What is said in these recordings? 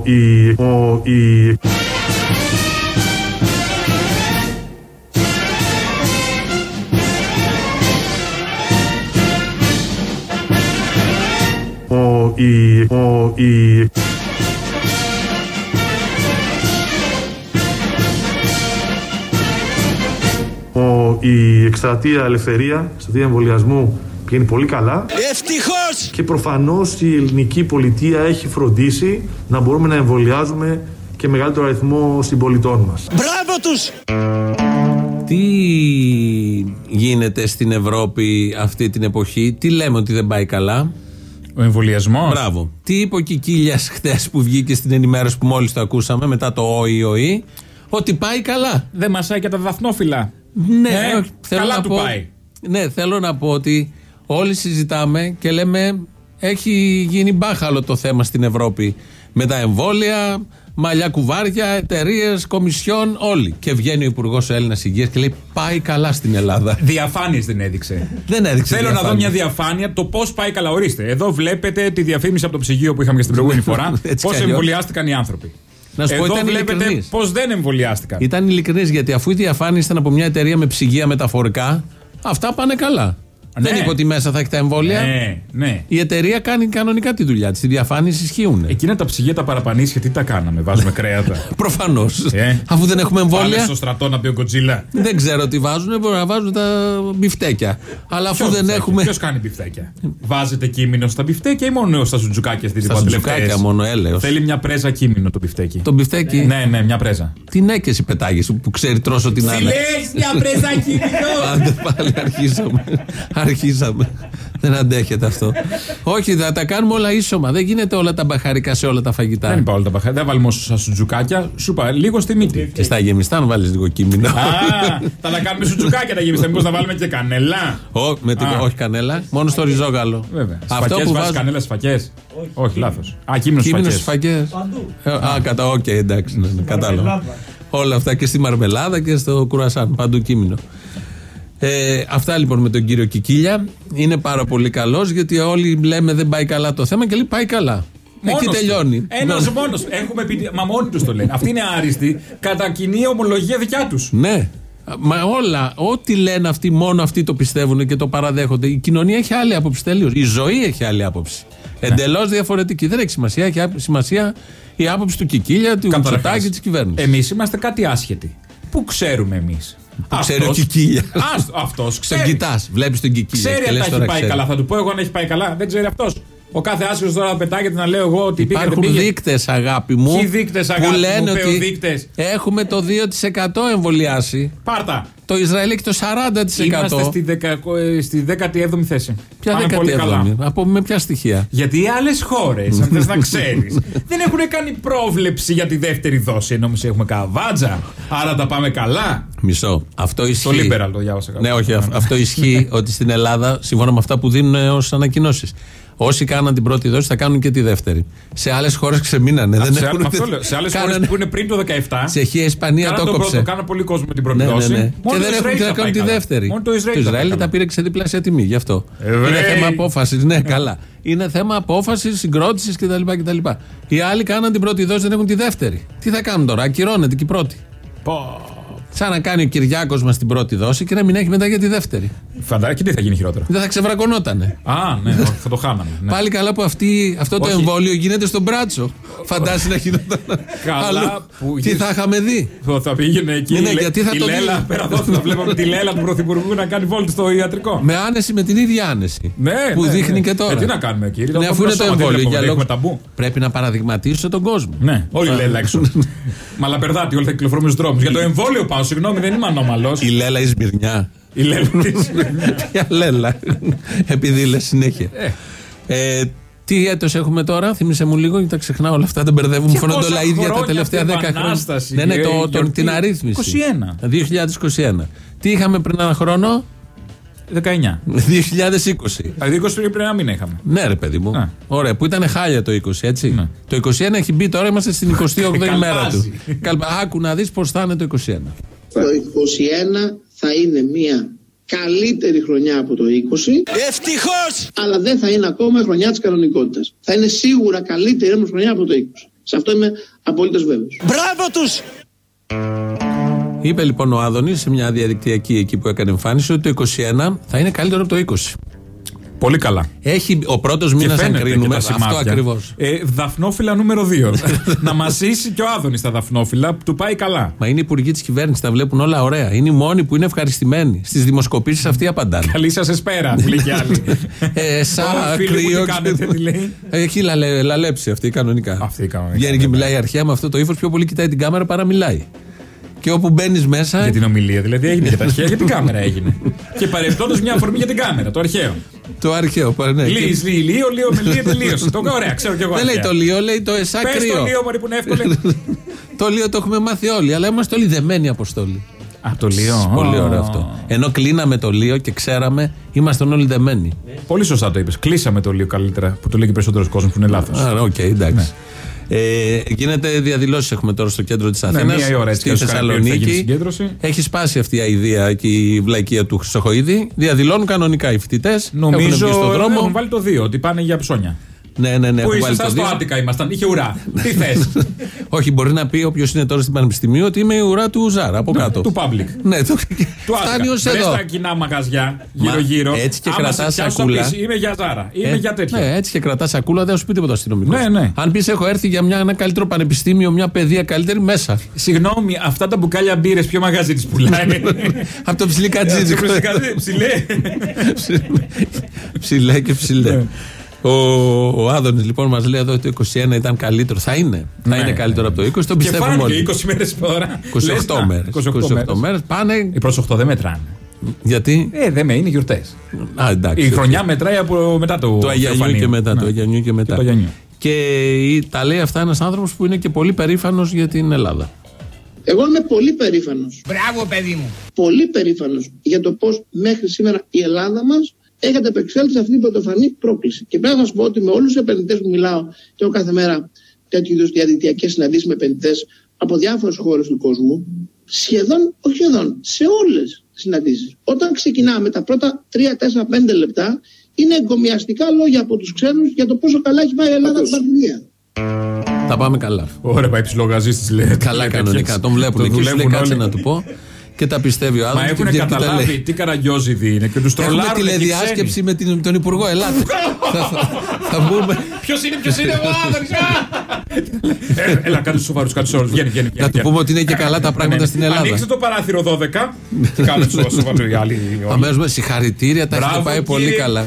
ο, η, ο, η. Ο, η, ο, η. Ο, η εκστρατεία ελευθερία, εκστρατεία εμβολιασμού πηγαίνει πολύ καλά. Ευτυχώς! Και προφανώς η ελληνική πολιτεία έχει φροντίσει να μπορούμε να εμβολιάζουμε και μεγαλύτερο αριθμό συμπολιτών μας. Μπράβο τους! Τι γίνεται στην Ευρώπη αυτή την εποχή, τι λέμε ότι δεν πάει καλά; Ο εμβολιασμός. Μπράβο. Τι είπε ο Κικίλιας χθες που βγήκε στην ενημέρωση που μόλις το ακούσαμε μετά το ΟΗΟΗ, ότι πάει καλά. Δεν μασάει και τα δαθνόφυλλα. Ναι, Ε, όχι, θέλω καλά να του πω, πάει. Ναι, θέλω να πω ότι όλοι συζητάμε και λέμε έχει γίνει μπάχαλο το θέμα στην Ευρώπη με τα εμβόλια, μαλλιά κουβάρια, εταιρείες, κομισιόν, όλοι. Και βγαίνει ο Υπουργός Έλληνας Υγείας και λέει πάει καλά στην Ελλάδα. Διαφάνειες δεν έδειξε. Δεν έδειξε. Θέλω να δω διαφάνεια. μια διαφάνεια το πώς πάει καλά. Ορίστε. Εδώ βλέπετε τη διαφήμιση από το ψυγείο που είχαμε και στην προηγούμενη φορά. Έτσι Πώς κι αλλιώς. εμβολιάστηκαν οι άνθρωποι. Να σου πω, Εδώ ήταν βλέπετε ειλικρινής. πώς δεν εμβολιάστηκαν. Ήταν ειλικρινής γιατί αφού η διαφάνεια ήταν από μια εταιρεία με ψυγεία μεταφορικά, αυτά πάνε καλά. Ναι. Δεν είπε ότι μέσα θα έχει τα εμβόλια. Ναι, ναι. Η εταιρεία κάνει κανονικά τη δουλειά της. Οι διαφάνειες ισχύουν. Εκείνα τα ψυγεία τα παραπανίσια τι τα κάναμε, βάζουμε κρέατα; Προφανώς. Ε. Αφού δεν έχουμε Πάνε εμβόλια. στο στρατό να πει ο Κοτζίλα. Δεν ξέρω τι βάζουν, μπορεί να βάζουν τα μπιφτέκια. Αλλά αφού δεν έχουμε. Ποιος κάνει μπιφτέκια; Βάζετε κείμενο στα μπιφτέκια ή μόνο στα σουτζουκάκια στην Στα σουτζουκάκια μόνο, έλεος. Θέλει μια πρέζα κείμενο το μπιφτέκι. Το μπιφτέκι; Ναι, ναι, μια πρέζα. Την έκεση πετάγεις που ξέρει τρόσο την άλλη. Φιλέξ, μια πρέζα κείμενο! Άντε πάλι αρχίσαμε. Αρχίσαμε. Δεν αντέχεται αυτό. Όχι, θα τα κάνουμε όλα ίσωμα. Δεν γίνεται όλα τα μπαχαρικά σε όλα τα φαγητά. Δεν είπα όλα τα μπαχαρικά. Δεν βάλουμε όσο στα σουτζουκάκια. Σου είπα λίγο στη μύτη. Και στα γεμιστά να βάλεις λίγο κύμινο. Α, θα τα κάνουμε σουτζουκάκια τα γεμιστά. Μήπως να βάλουμε και κανέλα. Ω, με την- Α. όχι κανέλα, μόνο στο ριζόγαλο. Βέβαια. Αυτό Σφακές που βάζεις βάζουν. κανέλα στις φακές. Όχι, λάθος. Α, κύμινο στις Κύμινο φακές. στις φακές. Α, κατά, οκ, εντάξει, ναι, ναι, κατάλαβα. Όλα αυτά και στη μαρμελάδα και στο κρουασάν. Παντού κύμινο. Ε, αυτά λοιπόν με τον κύριο Κικίλια. Είναι πάρα πολύ καλός γιατί όλοι λέμε δεν πάει καλά το θέμα και λέει πάει καλά. Εκεί τελειώνει. Ένας Ναι. μόνος. Έχουμε πει. Μα μόνοι τους το λένε. Αυτή είναι άριστη. Κατά κοινή ομολογία δικιά τους. Ναι. Μα όλα, ό,τι λένε αυτοί, μόνο αυτοί το πιστεύουν και το παραδέχονται. Η κοινωνία έχει άλλη άποψη τελείως. Η ζωή έχει άλλη άποψη. Ναι. Εντελώς διαφορετική. Δεν έχει σημασία. Έχει άπ- σημασία η άποψη του Κικίλια, του Μητσοτάκη της κυβέρνησης. Εμείς είμαστε κάτι άσχετοι. Πού ξέρουμε εμείς. Που ξέρει ο Κικίλια. Αυτός Τον ξέρει. κοιτάς, βλέπεις τον Κικίλια. Ξέρει και αν λες τα έχει τώρα πάει ξέρει. καλά. Θα του πω εγώ αν έχει πάει καλά. Δεν ξέρει αυτός. Ο κάθε άσχετο τώρα πετάγεται να λέω εγώ ότι πήγε. Υπάρχουν δείκτες, αγάπη μου. Ποιοι δείκτες, αγάπη που μου, λένε πέω ότι δείκτες; έχουμε το 2% εμβολιάσει. Πάρτα. Το Ισραήλ έχει το 40%. Είμαστε στη, δεκα, ε, στη 17η θέση. Ποια Πάνε πολύ καλά. 17η, από με ποια στοιχεία; Γιατί οι άλλες χώρες, αν θες να ξέρεις, δεν έχουν κάνει πρόβλεψη για τη δεύτερη δόση. Ενώ εμείς έχουμε καβάτζα. Άρα τα πάμε καλά. Μισό. Αυτό ισχύει. Το Liberal το διάβασα κάπου. Ναι, όχι. αυ- αυτό ισχύει ότι στην Ελλάδα, σύμφωνα με αυτά που δίνουν ως ανακοινώσεις, όσοι κάναν την πρώτη δόση θα κάνουν και τη δεύτερη. Σε άλλες χώρες ξεμείνανε. δεν σε, έχουν αυτό λέω. Σε άλλες χώρες κάνανε- που είναι πριν το 17. Τσεχία, Ισπανία κάναν το τον κόψε. πρώτο, κάναν πολύ κόσμο με την πρώτη Ναι, ναι, δόση. ναι. Μόνο Και το δεν έχουν Ισραήλ και θα να κάνουν πάει τη καλά. δεύτερη. Μόνο το Ισραήλ, το θα πάει Ισραήλ τα καλά. πήρε σε διπλάσια τιμή, γι' αυτό. Εβραίοι. Είναι θέμα απόφασης. Ναι, καλά. Είναι θέμα απόφασης, συγκρότησης κτλ, κτλ. Οι άλλοι κάναν την πρώτη δόση, δεν έχουν τη δεύτερη. Τι θα κάνουν τώρα, ακυρώνεται και η πρώτη. Σαν να κάνει ο Κυριάκος μας την πρώτη δόση και να μην έχει μετά για τη δεύτερη. Φαντάζομαι και τι θα γίνει χειρότερο. Δεν θα ξεβρακωνότανε. Α, ναι, όχι, θα το χάναμε. Ναι. Πάλι καλά που αυτή, αυτό το Όχι. εμβόλιο γίνεται στον μπράτσο. Φαντάζει να γινόταν. Καλά αλλού. που Τι γίνεις- θα είχαμε δει; Θα- Θα πήγαινε εκεί. Ναι, ναι, η Λέ- γιατί θα η το Λέλα, δει. πέρα εδώ θα βλέπαμε τη Λέλα του Πρωθυπουργού να κάνει βόλτα στο ιατρικό. Με άνεση, με την ίδια άνεση. Ναι, που ναι, δείχνει ναι. και τώρα. Ε, τι να κάνουμε, κύριε, Ναι, το αφού είναι το σώμα, δεν εμβόλιο. βλέπουμε, Για δεν λόγους- έχουμε ταμπού. Πρέπει να παραδειγματίσω τον κόσμο. Ναι, όλη η Λέλα έξω. Μαλαπερδάτη, όλοι θα κυκλοφορούμε στους δρόμους. Για το εμβόλιο πάω, συγγνώμη, δεν είμαι ανώμαλος. Η Λέλα η Σμυρνιά. Η Λέλα της- Ποια Λέλα. Επειδή λες συνέχεια. Ε, τι έτος έχουμε τώρα, θύμισε μου λίγο, γιατί τα ξεχνάω όλα αυτά, τα μπερδεύω. Μου Και φαίνονται πόσα όλα ίδια τα χρόνια τελευταία αυτή η 10 χρόνια. Επανάσταση, Ναι, ναι, ε, το, τον- γιορτή. την αρρύθμιση. 21. 2021. Τι είχαμε πριν ένα χρόνο, 19. 2020. Δηλαδή 20 πριν ένα μήνα είχαμε. Ναι, ρε παιδί μου. Ναι. Ωραία, που ήταν χάλια το 20, έτσι. Ναι. Το 21 έχει μπει τώρα, είμαστε στην 28η μέρα Καλπάζει. του. Καλπα- Άκου να δεις πώς θα είναι το 21. Το 21 θα είναι μια καλύτερη χρονιά από το 20, Ευτυχώς! αλλά δεν θα είναι ακόμα η χρονιά της κανονικότητας. Θα είναι σίγουρα καλύτερη όμως χρονιά από το 20. Σε αυτό είμαι απολύτω βέβαιος. Μπράβο τους! Είπε λοιπόν ο Άδωνης σε μια διαδικτυακή εκεί που έκανε εμφάνιση ότι το 21 θα είναι καλύτερο από το 20. Πολύ καλά. Έχει ο πρώτος Και μήνας, αν φαίνεται και κρίνουμε. τα Αυτό σημάδια. ακριβώς. Ε, δαφνόφυλλα νούμερο 2. να μασίσει και ο Άδωνης τα δαφνόφυλλα, του πάει καλά. Μα είναι οι υπουργοί της κυβέρνησης, τα βλέπουν όλα ωραία. Είναι οι μόνοι που είναι ευχαριστημένοι. Στις δημοσκοπήσεις αυτοί απαντάνε. Καλή σας εσπέρα, που λέει κι άλλοι. Ε, σα Ω, φίλοι μου, τι κρύο. κάνετε, τι λέει. Έχει λαλε, λαλέψει αυτή κανονικά. Αυτή κανονικά, Βγαίνει και βέβαια. μιλάει αρχαία με αυτό το ύφος πιο πολύ κοιτάει την κάμερα παρά μιλάει. Και όπου μπαίνεις μέσα. Για την ομιλία, δηλαδή έγινε για τα αρχαία, για την κάμερα έγινε. και παρεπτόντω μια αφορμή για την κάμερα, το αρχαίο. Το αρχαίο. πα- Ναι. Λύει, Και- λύει, λύο, λύο με λύο, τελείωσε. Το ωραία, ξέρω κι εγώ. Δεν λέει αρχαία. το λίο, λέει το εσά Πες κρύο. το λύο, μωρή που είναι εύκολο. το λίο το έχουμε μάθει όλοι, αλλά είμαστε όλοι δεμένοι αποστόλοι. Α, το λύο. Πολύ Ω. ωραίο αυτό. Ενώ κλείναμε το λίο και ξέραμε, ήμασταν όλοι δεμένοι. Πολύ σωστά το είπες. Κλείσαμε το λύο καλύτερα, που το λέει και περισσότερος κόσμος που είναι λάθος. Άρα, οκ, εντάξει. Ε, γίνεται διαδηλώσεις έχουμε τώρα στο κέντρο της Αθήνας. Ναι, μία η ώρα, έτσι στη κι αλλιώς κανένα θα γίνει Θεσσαλονίκη. συγκέντρωση. Έχει σπάσει αυτή η αηδία και η βλακεία του Χρυσοχοίδη. Διαδηλώνουν κανονικά οι φοιτητές. Νομίζω έχουν βγει στον έχουν δρόμο. βάλει το 2, ότι πάνε για ψώνια. Ναι, ναι, ναι. Πού έχουν βάλει ήσασταν το στο δύο. Attica ήμασταν, είχε ουρά. Τι θες; Όχι, μπορεί να πει όποιος είναι τώρα στην Πανεπιστημίου ότι είμαι η ουρά του Zara από κάτω. του Public. Ναι, το... Του φτάνει ως Άτικα. εδώ. Βρες τα κοινά μαγαζιά Μα, γύρω-γύρω. έτσι και Άμα κρατάς σε πιάσουν, θα σακούλα. πεις, Είμαι για Ζάρα, είμαι Ε, για τέτοια. Ναι, έτσι και κρατάς σακούλα, δεν θα σου πει τίποτα αστυνομικός. Ναι, ναι. Αν πεις έχω έρθει για μια, ένα καλύτερο πανεπιστήμιο, μια παιδεία καλύτερη, μέσα. Συγγνώμη, αυτά τα μπουκάλια μπύρες, ποιο μαγαζί τη πουλάει; Από το ψηλή κατζίτζικο. Ψηλέ. ψηλέ και ψηλέ. Ναι. Ο, ο Άδωνης λοιπόν μας λέει εδώ ότι το 21 ήταν καλύτερο. Θα είναι. Θα Ναι, είναι ναι, καλύτερο ναι. από το 20. Το Και πιστεύουμε φάνηκε όλοι. 20 μέρες τώρα. 28 μέρες. 28 μέρες. Πάνε. Οι πρώτε 8 δεν μετράνε. Γιατί; Ε, δεν με, είναι γιορτές. Α, εντάξει. Η οκ. χρονιά μετράει από μετά το. Του Αϊ-Γιαννιού Θεοφανίου. και μετά. Ναι. Του Αϊ-Γιαννιού και μετά. το Αϊ-Γιαννιού. Και η- τα λέει αυτά ένας άνθρωπος που είναι και πολύ περήφανος για την Ελλάδα. Εγώ είμαι πολύ περήφανος. Μπράβο παιδί μου! Πολύ περήφανος για το πώς μέχρι σήμερα η Ελλάδα μας έχει ανταπεξέλθει σε αυτή την πρωτοφανή πρόκληση. Και πρέπει να σας πω ότι με όλους τους επενδυτές που μιλάω και έχω κάθε μέρα τέτοιου είδους διαδικτυακές συναντήσεις με επενδυτές από διάφορες χώρες του κόσμου, σχεδόν, όχι σχεδόν, σε όλες τις συναντήσεις. Όταν ξεκινάμε τα πρώτα 3, 4, 5 λεπτά, είναι εγκομιαστικά λόγια από τους ξένους για το πόσο καλά έχει πάει η Ελλάδα την πανδημία. Τα πάμε καλά. Ωραία, πάει ψιλογαζή τη λέει. Καλά Λέει κανονικά. τέτοιες. Τον βλέπουν Το εκεί. Σου λέει δουλεύουν κάτσε όλοι. να του πω και τα πιστεύει ο άλλο. Μα έχουν καταλάβει τι καραγκιόζιδοι είναι και τους τρολάρουν. Έχουμε τηλεδιάσκεψη με την, τον Υπουργό. Ελάτε. θα, μπούμε. Ποιος είναι, ποιος είναι, εγώ, Έλα, κάτσε σοβαρούς, κάτσε όλου. Βγαίνει, βγαίνει. Να του πούμε ότι είναι και καλά τα ναι, ναι, πράγματα ναι. στην Ελλάδα. Ανοίξτε το παράθυρο 12. Κάτσε σοβαρού, οι. Αμέσως με συγχαρητήρια, τα έχετε πάει πολύ καλά.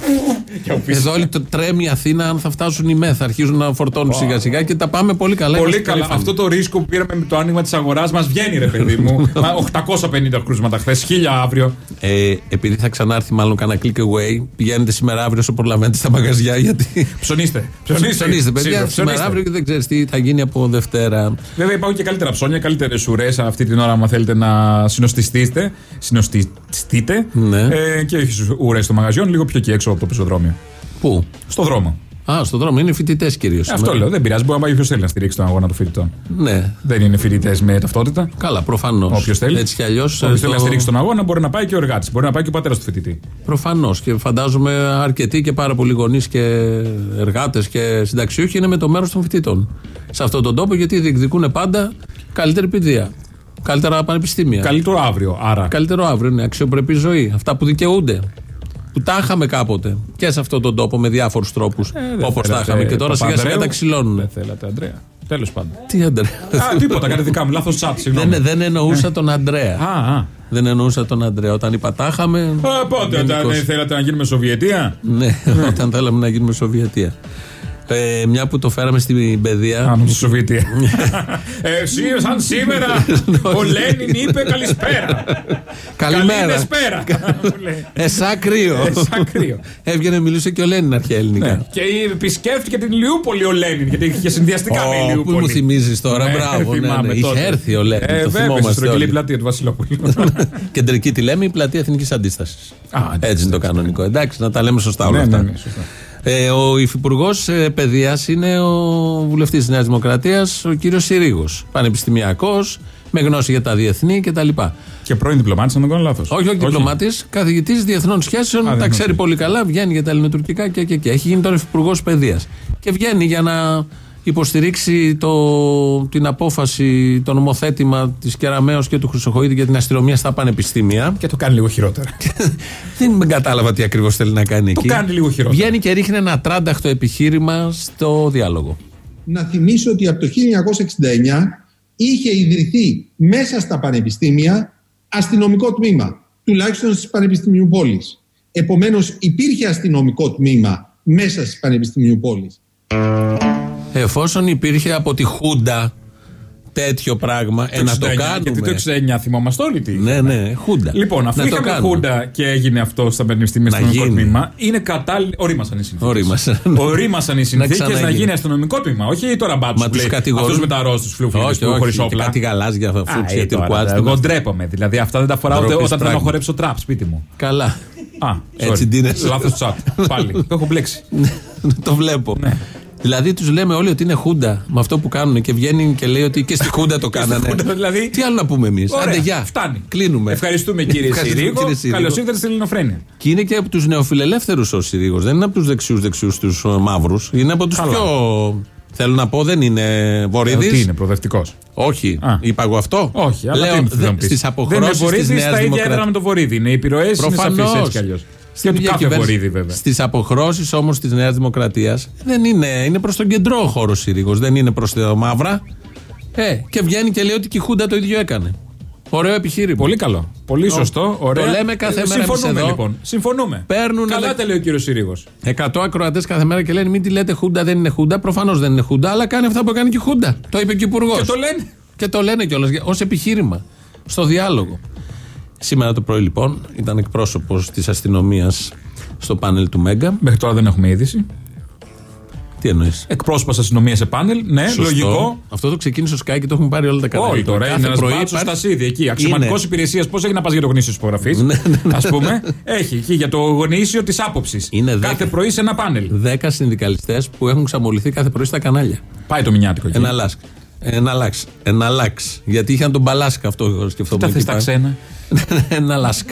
Εδώ όλοι τρέμει η Αθήνα, αν θα φτάσουν οι ΜΕΘ, θα αρχίζουν να φορτώνουν σιγά σιγά και τα πάμε πολύ καλά. Πολύ καλά. Αυτό το ρίσκο που πήραμε με το άνοιγμα της αγοράς μας βγαίνει, ρε παιδί μου. 850 150 κρούσματα χθες, 1000 αύριο. Ε, επειδή θα ξανάρθει μάλλον κανένα click away, πηγαίνετε σήμερα αύριο όσο προλαβαίνετε στα μαγαζιά. Γιατί... Ψωνίστε. Ψωνίστε, ψωνίστε παιδιά. Ψωνίστε. Σήμερα αύριο και δεν ξέρεις τι θα γίνει από Δευτέρα. Βέβαια υπάρχουν και καλύτερα ψώνια, καλύτερες ουρές αυτή την ώρα, αν θέλετε να συνοστιστείτε. Συνοστιστείτε. Ναι. Ε, και έχεις ουρές στο μαγαζιόν, λίγο πιο εκεί έξω από το πεζοδρόμιο. Πού; Στο δρόμο. Α, στον δρόμο είναι φοιτητές κυρίως. Αυτό λέω, δεν πειράζει. Μπορεί να πάει όποιος θέλει να στηρίξει τον αγώνα των φοιτητών. Ναι. Δεν είναι φοιτητές με ταυτότητα. Καλά, προφανώς. Όποιος θέλει. Έτσι κι αλλιώς. Όποιος θέλει να στηρίξει τον αγώνα μπορεί να πάει και ο εργάτης. Μπορεί να πάει και ο πατέρας του φοιτητή. Προφανώς. Και φαντάζομαι αρκετοί και πάρα πολλοί γονείς και εργάτες και συνταξιούχοι είναι με το μέρος των φοιτητών. Σε αυτόν τον τόπο γιατί διεκδικούν πάντα καλύτερη παιδεία. Καλύτερα πανεπιστήμια. Καλύτερο αύριο, άρα. Καλύτερο αύριο, ναι, αξιοπρεπή ζωή. Αυτά που δικαιούνται. Που τα είχαμε κάποτε και σε αυτόν τον τόπο με διάφορους τρόπους. Ε, δεν Όπως τα θέλατε είχαμε. Και τώρα σιγά σιγά Παπανδρέου. τα ξυλώνουν. Δεν θέλατε, Αντρέα. Τέλος πάντων. Τι Αντρέα; Α, τίποτα, κάτι δικά μου. Λάθος chat, συγγνώμη. δεν, δεν εννοούσα τον Αντρέα. Α, α. Δεν εννοούσα τον Αντρέα. Όταν είπα τα είχαμε. Ε, Πότε, όταν γενικώς. ε, θέλατε να γίνουμε Σοβιετία; Ναι, όταν θέλαμε να γίνουμε Σοβιετία. Ε, μια που το φέραμε στην παιδεία. Α, νομίζω Σοβιετία. Ε, εσύ, σαν σήμερα, ο Λένιν είπε καλησπέρα. Καλημέρα. Καλησπέρα. μου λέει. Εσά κρύο. Ε, σαν κρύο. Έβγαινε, μιλούσε και ο Λένιν αρχαία ελληνικά. Ναι. Και επισκέφτηκε την Λιούπολη ο Λένιν, γιατί είχε συνδυαστικά με η Ω, Λιούπολη. Πού μου θυμίζεις τώρα, Ναι, μπράβο. Ναι, θυμάμαι ναι. Είχε τότε. έρθει ο Λένιν. Ε, το βέβαια, στη θυμόμαστε στρογγυλή όλοι. πλατεία του Βασιλόπουλου. Κεντρική τη λέμε η πλατεία Εθνικής Αντίστασης. Α, εντάξει, Έτσι είναι το κανονικό. Εντάξει, να τα λέμε σωστά όλα Ναι, αυτά. Ναι, ναι, σωστά. Ε, ο υφυπουργός ε, παιδείας είναι ο βουλευτής της Νέας Δημοκρατίας, ο κύριος Συρίγος. Πανεπιστημιακός, με γνώση για τα διεθνή κτλ. Και πρώην διπλωμάτης, αν δεν κάνω λάθος. Όχι, όχι διπλωμάτης, καθηγητής διεθνών σχέσεων, Α, τα δεν ξέρει είναι. πολύ καλά, βγαίνει για τα ελληνοτουρκικά και, και, και. Έχει γίνει τώρα υφυπουργός παιδείας. Και βγαίνει για να υποστηρίξει το, την απόφαση, το νομοθέτημα της Κεραμαίο και του Χρυσοχοίδη για την αστυνομία στα πανεπιστήμια. Και το κάνει λίγο χειρότερα. Δεν κατάλαβα τι ακριβώς θέλει να κάνει Το εκεί. κάνει λίγο χειρότερα. Βγαίνει και ρίχνει ένα τράνταχτο επιχείρημα στο διάλογο. να θυμίσω ότι από το 1969 είχε ιδρυθεί μέσα στα πανεπιστήμια αστυνομικό τμήμα, τουλάχιστον στις πανεπιστημίου πόλης. Επομένως υπήρχε αστυνομικό τμήμα μέσα στις πανεπιστημίου πόλης. Εφόσον υπήρχε από τη Χούντα τέτοιο πράγμα, ε, να το 69, κάνουμε. Γιατί το 69 θυμόμαστε όλοι τι. Ναι, ναι, Χούντα. Λοιπόν, αφού να το είχαμε κάνουμε. χούντα και έγινε αυτό στα πανεπιστήμια Να αστυνομικό γίνει. τμήμα, είναι κατάλληλο. Ορίμασαν οι συνθήκες. Ορίμασαν. Ορίμασαν οι συνθήκες να, ξαναγίνει. γίνει αστυνομικό τμήμα. Όχι τώρα μπάτσους Μα που τους λέει κατηγορούν. αυτού με τα ροζ του φλουφλίδε Όχι, που χωρί όχι, και όπλα. κάτι γαλάζια, Α, φούτσια, ε, τώρα, τυρκουάζ. Εγώ ντρέπομαι. Δηλαδή αυτά δεν τα φοράω ούτε Ντροπής όταν θέλω να πράγμα. χορέψω τραπ σπίτι μου. Καλά. Α, Έτσι ντύνεσαι. Λάθος τσάτ. Πάλι. Το έχω μπλέξει. το βλέπω. Ναι. Δηλαδή τους λέμε όλοι ότι είναι Χούντα με αυτό που κάνουν και βγαίνει και λέει ότι και στη Χούντα το κάνανε. Χούντα, δηλαδή. Τι άλλο να πούμε εμείς; Ωραία, Άντε, γεια. Φτάνει. Κλείνουμε. Ευχαριστούμε κύριε Ευχαριστούμε, Συρίγο. κύριε Συρίγο. Καλώς ήρθατε στην Ελληνοφρένεια. Και είναι και από τους νεοφιλελεύθερους ο Συρίγος. Δεν είναι από τους δεξιούς δεξιούς τους μαύρους. Είναι από τους Καλά. πιο. Θέλω να πω, δεν είναι Ε, Βορύδη. Τι είναι, προοδευτικός. Όχι. Α. Είπα εγώ αυτό; Όχι, αλλά Λέω, τι να πεις. Στις Δεν είναι αποχρώσει της Βορύδη, Νέας τα ίδια έδρα με το Βορύδη. Είναι οι επιρροές, είναι Προφανώς. σαφεί έτσι κι αλλιώς. Και του κάθε Βορύδη βέβαια. Στις αποχρώσεις όμως της Νέας Δημοκρατίας δεν είναι. Είναι προς τον κεντρό ο χώρος Συρίγο. Δεν είναι προς τα μαύρα. Ε, και βγαίνει και λέει ότι και η Χούντα το ίδιο έκανε. Ωραίο επιχείρημα. Πολύ καλό. Πολύ σωστό. Ωραία. Το λέμε κάθε Ε, μέρα εμείς Συμφωνούμε εδώ. λοιπόν. Συμφωνούμε. Παίρνουν Καλά ελε- τα λέει ο κύριος Συρίγο. 100 ακροατές κάθε μέρα και λένε μην τη λέτε Χούντα, δεν είναι Χούντα. Προφανώς δεν είναι Χούντα, αλλά κάνει αυτά που έκανε και η Χούντα. Το είπε και ο Υπουργός. Και το λένε. Και το λένε κιόλας ως επιχείρημα. Στο διάλογο. Σήμερα το πρωί λοιπόν ήταν εκπρόσωπος της αστυνομίας στο πάνελ του Μέγκα. Μέχρι τώρα δεν έχουμε είδηση. Τι εννοείς; Εκπρόσωπος αστυνομίας σε πάνελ. Ναι, λογικό. Αυτό το ξεκίνησε ο Sky και το έχουν πάρει όλα τα κανάλια. Όχι τώρα, Κάθε είναι ένας πρωί μπάτσος υπάρχει- στασίδι εκεί. Αξιωματικός Είναι. υπηρεσίας. Πώς έχει να πας για το γνήσιο της υπογραφής; Ναι, ναι, ναι. Α πούμε. Έχει εκεί για το γνήσιο της άποψης. Είναι Κάθε δέκα. πρωί σε ένα πάνελ. 10 συνδικαλιστές που έχουν ξαμολυθεί κάθε πρωί στα κανάλια. Πάει το μηνιάτικο εκεί. Ένα λάξ. Ένα λάξ. Ένα λάξ. Γιατί είχαν τον Μπαλάσκα αυτό σκεφτόμουν. Τα εκεί θες τα πάνω. ξένα; ένα λάσκ.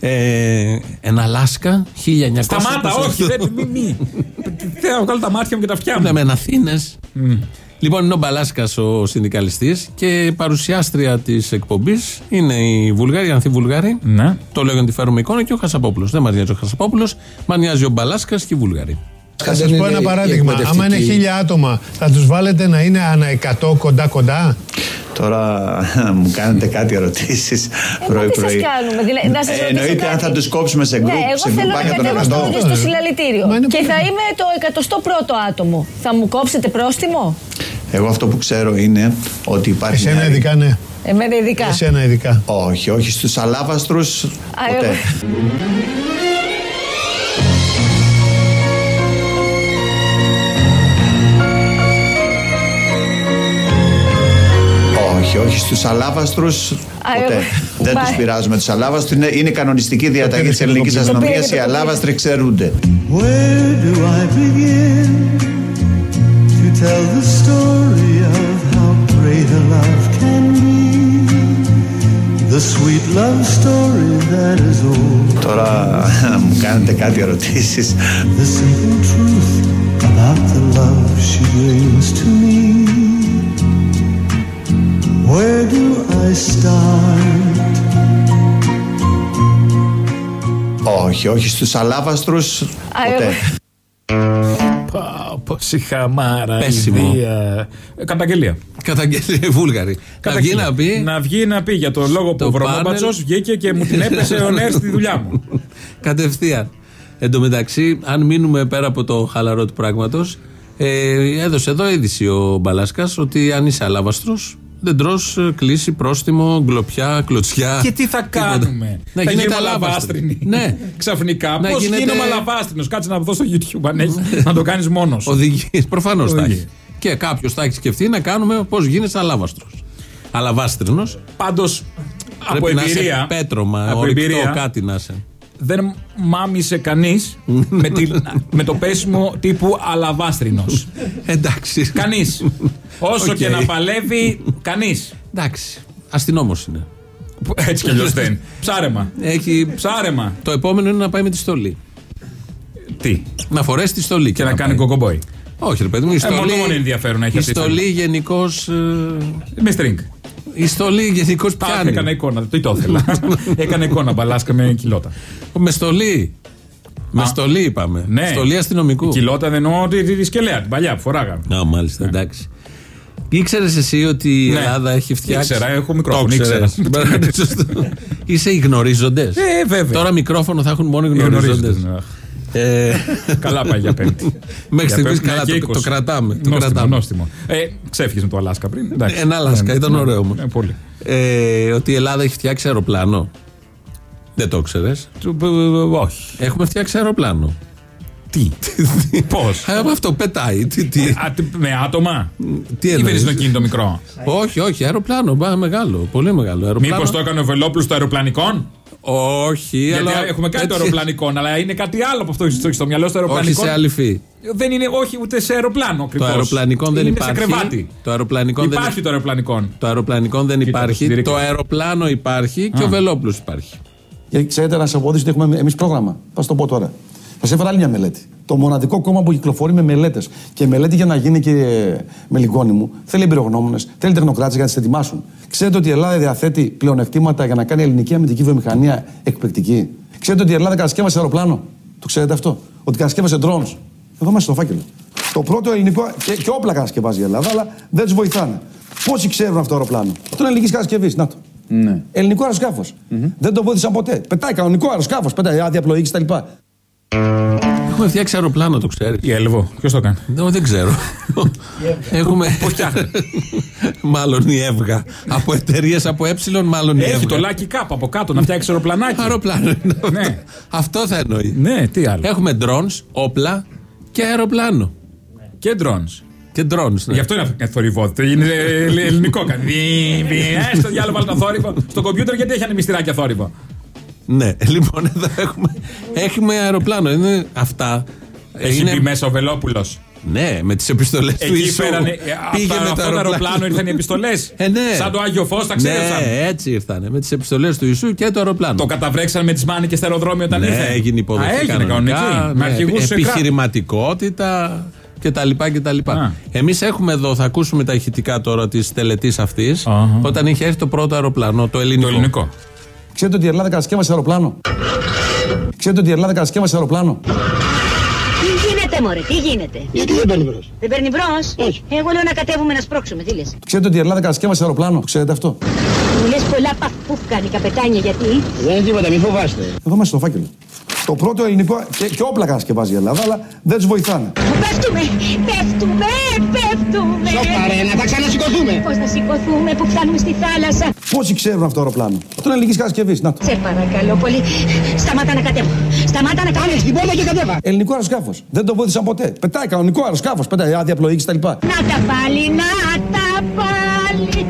Ε, ένα λάσκα 1900. Σταμάτα, όχι. δεν- Μη, μη. Θέλω να βγάλω τα μάτια μου και τα αυτιά μου. Λέμε Αθήνες. Λοιπόν, είναι ο Μπαλάσκας ο συνδικαλιστής και παρουσιάστρια της εκπομπής είναι η Βουλγάρη, η Ανθή Βουλγάρη. Ναι. Το λέω για να τη φέρουμε εικόνα και ο Χασαπόπουλος. Δεν μας νοιάζει ο Χασαπόπουλος, μας νοιάζει ο Μπαλάσκας και η Βουλγάρη. Θα σας πω ένα παράδειγμα. Άμα είναι χίλια άτομα, θα τους βάλετε να είναι ανά 100 κοντά-κοντά. Τώρα μου κάνετε κάτι ερωτήσεις Εγώ Ε, τι σας κάνουμε, δηλαδή, να σας ρωτήσω εννοείται αν κάτι. θα τους κόψουμε σε γκρουπ, Ναι, εγώ σε θέλω να γκρουπάκια των κατέβω στο 100. ίδιο στο συλλαλητήριο. Μα είναι Και πολύ- θα είμαι το 101ο άτομο. Θα μου κόψετε πρόστιμο; Εγώ αυτό που ξέρω είναι ότι υπάρχει. Εσένα μια- ειδικά, ναι. Εμένα ειδικά. Εσένα ειδικά. Όχι, όχι, στους αλάβαστρους. Ποτέ. Όχι, όχι, στους αλάβαστρους. Ποτέ. εγώ- Δεν Μα- του πειράζουμε τους αλάβαστρους. Είναι, είναι κανονιστική διαταγή πήρες της και ελληνικής το πήρες. αστυνομίας. Το πήρε Οι και το αλάβαστροι ξερούνται. Where do I begin to tell the story of how great a love can be? The sweet love story that is old. Τώρα μου κάνετε κάτι ερωτήσεις. The simple truth about the love she brings to me. Where do I start? Όχι, όχι, στους αλάβαστρους. Ποτέ. Πα, Πόση χαμάρα. Πέσιμο. ιδέα. Ε, Καταγγελία. Καταγγελία η Βούλγαρη. Να βγει Καταγγελία. να πει. Να βγει να πει για το λόγο που Το ο Βρωμόμπατσο πάνελ. βγήκε και μου την έπεσε ο Νέρ στη δουλειά μου. Κατευθείαν. Εν τω μεταξύ, αν μείνουμε πέρα από το χαλαρό του πράγματος, ε, έδωσε εδώ είδηση ο Μπαλάσκας ότι αν είσαι αλάβαστρος, δεν τρώ κλίση, πρόστιμο, γκλοπιά, κλωτσιά. Και τι θα τίποτα. κάνουμε; Να θα γίνεται γίνουμε αλαβάστρινη. αλαβάστρινοι. Ναι. Ξαφνικά. Να Πώς γίνεται- γίνομαι αλαβάστρινο. Κάτσε να δω στο YouTube αν έχει να το κάνεις μόνος. Οδηγείς. Προφανώς θα Οδηγείς. έχεις. Και κάποιος θα έχει σκεφτεί να κάνουμε πώς γίνεται αλάβαστρος. Αλαβάστρινος. Πάντως από Πρέπει να είσαι εμπειρία. πέτρωμα, από ορυκτό εμπειρία, κάτι να είσαι. Δεν μάμισε κανείς με, τη- με το πέσιμο τύπου αλαβάστρινος. Εντάξει. κανείς. Όσο Οκ. και να παλεύει, κανείς. Εντάξει. Αστυνόμος είναι. Έτσι κι αλλιώς δεν. Ψάρεμα. Έχει... Ψάρεμα. Το επόμενο είναι να πάει με τη στολή. Τι; Να φορέσει τη στολή Και να κάνει πάει. κοκομπόι. Όχι, ρε παιδί μου, η Ε, στολή. μόνο μόνο ενδιαφέρον να έχει η αυτή η στολή γενικώς. Με string. Η στολή γενικώ Αχ, πιάνει. έκανα εικόνα, το το ήθελα. Έκανε εικόνα μπαλάσκα με κοιλότα. Με στολή. Με Α. στολή είπαμε. Ναι. Στολή αστυνομικού. Η κοιλότα δεν εννοώ τη, τη, τη σκελέα, την παλιά που φοράγαμε. Α, μάλιστα, εντάξει. Ήξερες εσύ ότι η Ναι. Ελλάδα έχει φτιάξει. Ήξερα, έχω μικρόφωνο, Το ήξερα. ήξερες. Σωστό. Είσαι οι γνωρίζοντες. Ε, βέβαια. Τώρα μικρόφωνο θα έχουν μόνο οι Γνωρίζονται, γνωρίζοντες. Ναι. Ε, Καλά πάει για πέμπτη. Μέχρι Για στιγμής πέμπτη, καλά ναι, και το, 20. το κρατάμε. Το Νόστιμο, κρατάμε. νόστιμο. Ε, ξέφυγες με το Αλάσκα πριν. εντάξει. Ένα Αλάσκα, Ναι, ήταν ναι, ωραίο όμως. ναι, πολύ. Ε, ότι η Ελλάδα έχει φτιάξει αεροπλάνο. Δεν το ξέρει. Όχι. Έχουμε φτιάξει αεροπλάνο. Τι; Πώς; Ε, αυτό πετάει. Τι, τι, Με άτομα; τι Ή εννοείς; παίρνει το κινητό μικρό; όχι, όχι, αεροπλάνο. Μπα, μεγάλο. Πολύ μεγάλο. Αεροπλάνο. Μήπως το έκανε ο Βελόπουλος στο αεροπλανικών. Όχι, Γιατί αλλά. έχουμε κάνει το έτσι- αεροπλανικών, αλλά είναι κάτι άλλο από αυτό που έχει στο μυαλό στο Όχι αεροπλανικό. σε αληφή. Δεν είναι, όχι ούτε σε αεροπλάνο ακριβώς. Το αεροπλανικό δεν είναι υπάρχει. σε κρεβάτι. Το αεροπλανικό δεν Υπάρχει το αεροπλανικό. Το αεροπλανικό δεν Κοίτα, υπάρχει. στην Το αεροπλάνο υπάρχει και Α. ο Βελόπουλος υπάρχει. Γιατί ξέρετε να σας αποδείξω ότι έχουμε εμείς πρόγραμμα. Θα σας το πω τώρα. Θα έφερα άλλη μια μελέτη. Το μοναδικό κόμμα που κυκλοφορεί με μελέτες. Και μελέτη για να γίνει και με λιγόνι μου θέλει εμπειρογνώμονες, θέλει τεχνοκράτες για να τις ετοιμάσουν. Ξέρετε ότι η Ελλάδα διαθέτει πλεονεκτήματα για να κάνει ελληνική αμυντική βιομηχανία εκπληκτική; Ξέρετε ότι η Ελλάδα κατασκεύασε αεροπλάνο; Το ξέρετε αυτό; Ότι κατασκεύασε drones; Εδώ μέσα στο φάκελο. Το πρώτο ελληνικό. και, και όπλα κατασκευάζει η Ελλάδα, αλλά δεν τους βοηθάνε. Πόσοι ξέρουν αυτό το αεροπλάνο; Αυτό είναι ελληνικής κατασκευής. Να το. Ναι. Ελληνικό αεροσκάφος. Δεν το βοήθησαν ποτέ. Πετάει κανονικό αεροσκάφος, πετάει άδεια πλοήγηση κτλ. Έχουμε φτιάξει αεροπλάνο, το ξέρεις. Η Έλβο. Ποιος το κάνει; Δεν, δεν ξέρω. Έχουμε. Πώ φτιάχνει; μάλλον η Εύγα. από εταιρείες από ε, μάλλον η Έχει Εύγα. το λάκι κάπου από κάτω να φτιάξει αεροπλανάκι. Αεροπλάνο είναι αυτό. Ναι. Αυτό θα εννοεί. Ναι, τι άλλο. Έχουμε drones, όπλα και αεροπλάνο. Και drones. Και drones. Ναι. Γι' αυτό είναι θορυβότητα. Είναι ε, ελληνικό κάνει. Βι, βι, Ε, στο διάλογο βάλει το θόρυβο. Στο κομπιούτερ γιατί έχει ανεμιστηράκια θόρυβο. Ναι, λοιπόν, εδώ έχουμε, έχουμε αεροπλάνο. Είναι αυτά. Έχει είναι- μπει μέσα ο Βελόπουλος. Ναι, με τις επιστολές του Εκεί Ιησού. φέρανε. ε, Πήγε από με αυτό το αεροπλάνο ήρθαν οι επιστολές. Ε, ναι. Σαν το Άγιο Φως τα ξέρεσαν. Ναι, έτσι ήρθανε. Με τις επιστολές του Ιησού και το αεροπλάνο. Το καταβρέξαν με τις μάνικες στο αεροδρόμιο όταν ναι, ήρθε. έγινε υποδοχή. Α, έγινε κανονικά, κανονική. Με ναι, αρχηγού Επιχειρηματικότητα και τα λοιπά και τα λοιπά. Α. Εμείς έχουμε εδώ, θα ακούσουμε τα ηχητικά τώρα της τελετής αυτής, Αχα. όταν είχε έρθει το πρώτο αεροπλάνο, το ελληνικό. Το ελληνικό. Ξέρετε ότι η Ελλάδα κατασκεύασε αεροπλάνο; Ξέρετε ότι η Ελλάδα κατασκεύασε αεροπλάνο; Τι γίνεται, Μωρέ, τι γίνεται; Γιατί δεν παίρνει μπρος; Δεν παίρνει μπρος; Όχι. Εγώ λέω να κατέβουμε να σπρώξουμε, τι λες; Ξέρετε ότι η Ελλάδα κατασκεύασε αεροπλάνο; Ξέρετε αυτό; Μου λες πολλά παφ κάνει καπετάνια γιατί; Δεν είναι τίποτα, μην φοβάστε. Εδώ μέσα στο φάκελο. Το πρώτο ελληνικό. και, και όπλα κατασκευάζει η Ελλάδα, αλλά δεν τους βοηθάνε. Πέφτουμε, πέφτουμε, πέφτουμε. Σοπα ρε, να τα ξανασηκωθούμε. Πώς θα σηκωθούμε που φτάνουμε στη θάλασσα; Πόσοι ξέρουν αυτό το αεροπλάνο; Αυτό είναι ελληνική κατασκευής. Να το. Σε παρακαλώ πολύ. Σταμάτα να κατέβω. Σταμάτα να Κάνε κατέβω. στην πόρτα και κατέβα. Ελληνικό αεροσκάφος. Δεν το βοήθησαν ποτέ. Πετάει κανονικό αεροσκάφος. Πετάει άδεια πλοήγησης κτλ. Να τα πάλι, να τα πάλι.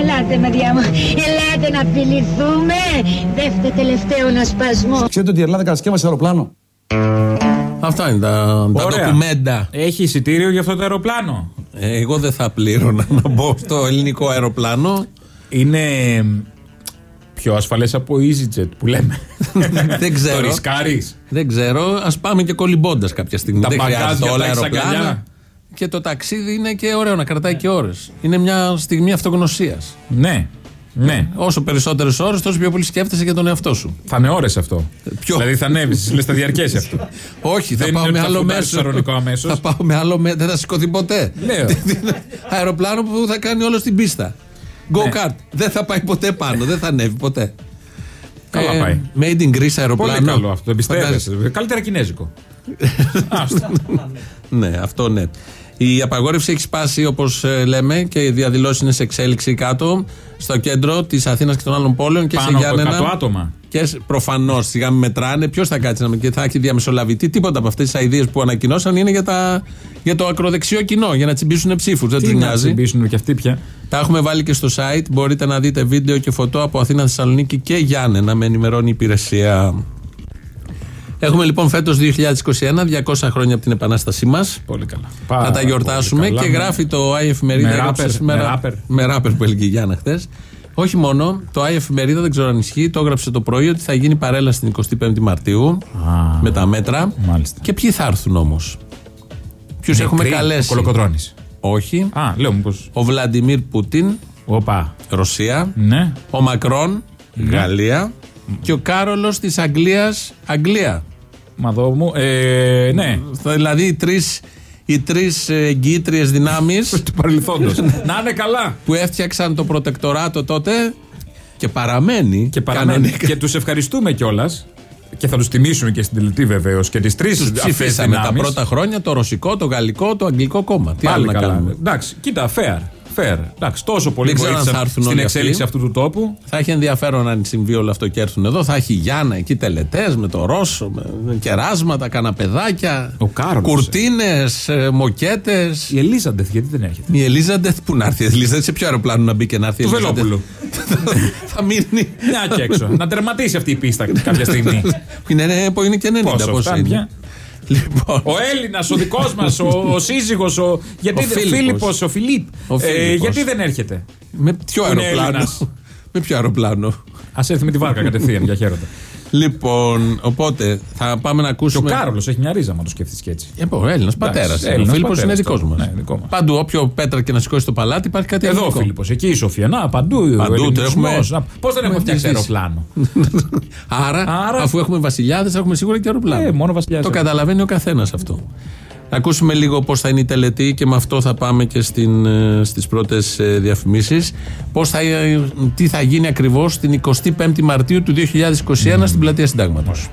Ελάτε, παιδιά μου. Ελάτε να απειληθούμε. Δεύτερο τελευταίο να σπασμό. Ξέρετε ότι η Ελλάδα κατασκεύασε αεροπλάνο; Αυτά είναι τα, τα Ωραία. ντοκουμέντα. Έχει εισιτήριο για αυτό το αεροπλάνο; Ε, εγώ δεν θα πλήρωνα να μπω στο ελληνικό αεροπλάνο. Είναι πιο ασφαλές από EasyJet που λέμε. δεν ξέρω. Το ρισκάρεις; Δεν ξέρω. Α πάμε και κολυμπώντας κάποια στιγμή. Τα δεν μπαγκάζια χρειάζεται τα όλα έχεις αεροπλάνα. αγκαλιά. Και το ταξίδι είναι και ωραίο να κρατάει και ώρες. Είναι μια στιγμή αυτογνωσίας. Ναι. Ναι. Όσο περισσότερες ώρες, τόσο πιο πολύ σκέφτεσαι για τον εαυτό σου. Θα είναι ώρες αυτό. Ποιο; Δηλαδή θα ανέβεις, λες θα διαρκέσει αυτό. Όχι, θα Δεν πάω είναι με ότι θα άλλο φουντάρεις μέσο. στο αερονικό αμέσως. Θα πάω με άλλο μέσο. Δεν θα σηκωθεί ποτέ. Λέω. Αεροπλάνο που θα κάνει όλο στην πίστα. Go Ναι. kart. Δεν θα πάει ποτέ πάνω. Δεν θα ανέβει ποτέ. Καλά Ε, πάει. Made in Greece αεροπλάνο. Πολύ καλό αυτό. Φαντάζεσαι. Εμπιστεύεσαι. Καλύτερα κινέζικο. Άστα. Ναι, αυτό ναι. Η απαγόρευση έχει σπάσει όπως λέμε και οι διαδηλώσεις είναι σε εξέλιξη κάτω στο κέντρο της Αθήνας και των άλλων πόλεων και Πάνω σε από Γιάννενα. 100 άτομα. Και προφανώς σιγά μην μετράνε. Ποιος θα κάτσει να και θα έχει διαμεσολαβητή. Τίποτα από αυτές τις αειδίες που ανακοινώσαν είναι για, τα, για το ακροδεξιό κοινό, για να τσιμπήσουν ψήφους. Δεν τους Τι να νοιάζει. τσιμπήσουν και αυτοί πια. Τα έχουμε βάλει και στο site. Μπορείτε να δείτε βίντεο και φωτό από Αθήνα, Θεσσαλονίκη και Γιάννενα. Με ενημερώνει η υπηρεσία. Έχουμε λοιπόν φέτος 2021, 200 χρόνια από την επανάστασή μας. Πολύ καλά. Θα Πάρα τα γιορτάσουμε πολύ καλά. και γράφει το Άι Εφημερίδα. Με έγραψε ράπερ, σήμερα- με ράπερ. Με ράπερ που έλεγε η Γιάννα χθες. Όχι μόνο, το Άι Εφημερίδα δεν ξέρω αν ισχύει, το έγραψε το πρωί ότι θα γίνει παρέλαση την 25η Μαρτίου με τα μέτρα. Μάλιστα. Και ποιοι θα έρθουν όμως; Ποιους έχουμε Μικρή, καλέσει; ο Κολοκοτρώνης. Όχι. Α, λέω μήπως. Ο Βλαντιμίρ Πούτιν. Οπα. Ρωσία. Ναι. Ο Μακρόν. Γαλλία. Και ο Κάρολος της Αγγλίας. Αγγλία. Μα δω μου. Ε, ναι. Δηλαδή οι τρεις οι τρεις εγγύτριε δυνάμεις του παρελθόντος. Να είναι καλά. που έφτιαξαν το προτεκτοράτο τότε και παραμένει. Και, παραμένει. κανονικά. και τους ευχαριστούμε κιόλας. Και θα τους τιμήσουμε και στην τελετή βεβαίως και τις τρεις Τους αυτές ψηφίσαμε τα πρώτα χρόνια το ρωσικό, το γαλλικό, το αγγλικό κόμμα. Τι άλλο Πάλι να καλά. κάνουμε; Εντάξει, κοίτα, fair. Fair. Εντάξει, τόσο πολύ Δεν ξέρω αν θα βοήθησαν έρθουν στην όλοι εξέλιξη αυτοί. αυτού του τόπου. Θα έχει ενδιαφέρον αν συμβεί όλο αυτό και έρθουν εδώ. Θα έχει Γιάννα εκεί τελετές με το Ρώσο, με κεράσματα, καναπεδάκια, Ο Κάρολος. κουρτίνες, μοκέτες. Η Ελίζαντεθ, γιατί δεν έρχεται; Η Ελίζαντεθ που να έρθει, η Ελίζαντεθ; Σε ποιο αεροπλάνο να μπει και να έρθει. η Του Ελίζαντεθ; Βελόπουλου. θα μείνει. Μια και έξω. να τερματίσει αυτή η πίστα κάποια στιγμή. Που είναι, ναι, που είναι και 90 Πόσο πώς φτάνει είναι. Πια; Λοιπόν, Ο Έλληνας, ο δικός μας, ο, ο σύζυγος, ο. Γιατί Ο δεν- Φίλιππος. Φίλιππος, ο Φιλίπ. Ο Ε, Φίλιππος. γιατί δεν έρχεται; με ποιο Που είναι αεροπλάνο; Έλληνας. με ποιο αεροπλάνο; Α έρθει με τη βάρκα κατευθείαν για χαίροντα. Λοιπόν, οπότε θα πάμε να Και ο ακούσουμε. Κάρολος έχει μια ρίζα, μα το σκέφτεσαι και έτσι. Ε, πω, Έλληνας πατέρας. Ο Έλληνας Φίλιππο είναι πατέρας δικός τώρα. μας. Ναι, δικό μας. Παντού, όποιο πέτρα και να σηκώσει το παλάτι, υπάρχει κάτι Εδώ ο ελληνικό. Φίλιππος, εκεί η Σοφία. Να, παντού. Παντού, το έχουμε- Πώς δεν έχουμε έχουμε φτιάξει ζήσει. αεροπλάνο; Άρα, Άρα- αφού έχουμε βασιλιάδες, έχουμε σίγουρα και αεροπλάνο. Ε, μόνο βασιλιάδες Το έχουμε. καταλαβαίνει ο καθένας αυτό. Να ακούσουμε λίγο πώς θα είναι η τελετή και με αυτό θα πάμε και στις πρώτες διαφημίσεις. Θα, ε, τι θα γίνει ακριβώς την 25η Μαρτίου του 2021 στην πλατεία Συντάγματος.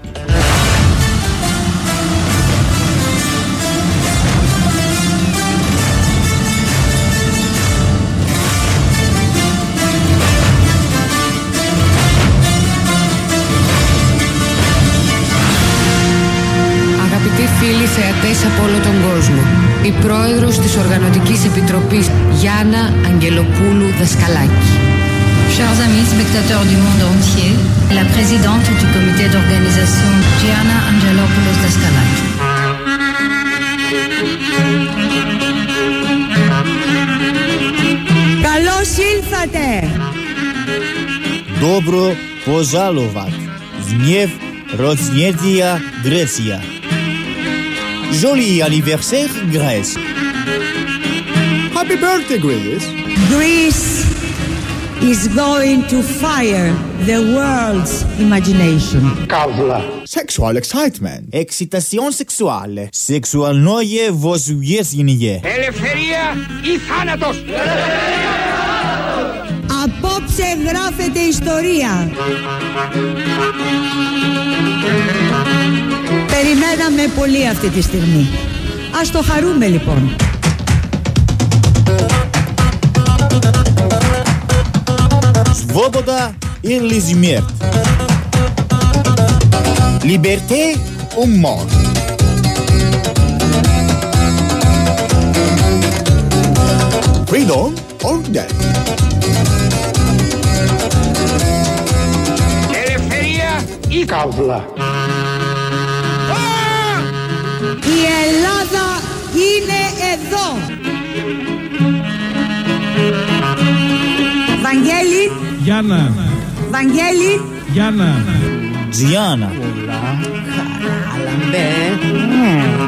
Zalovat, Gniew rozniedzie Grecja. Joli anniversaire, Grèce. Happy birthday, Greece. Greece is going to fire the world's imagination. Kavla. Sexual excitement. Εξιτασιόν σεξουάλ. Σεξουαλνόγε βοσουγιές γινηγέ. Ελευθερία ή θάνατος. Ελευθερία! Απόψε γράφεται ιστορία. Περιμέναμε πολύ αυτή τη στιγμή. Ας το χαρούμε λοιπόν. Svoboda или смерть. Liberté ou mort. Freedom or death. Ή καύλα. Η Ελλάδα είναι εδώ. Βαγγέλη, Γιάννα, Βαγγέλη, Γιάννα. Gianna.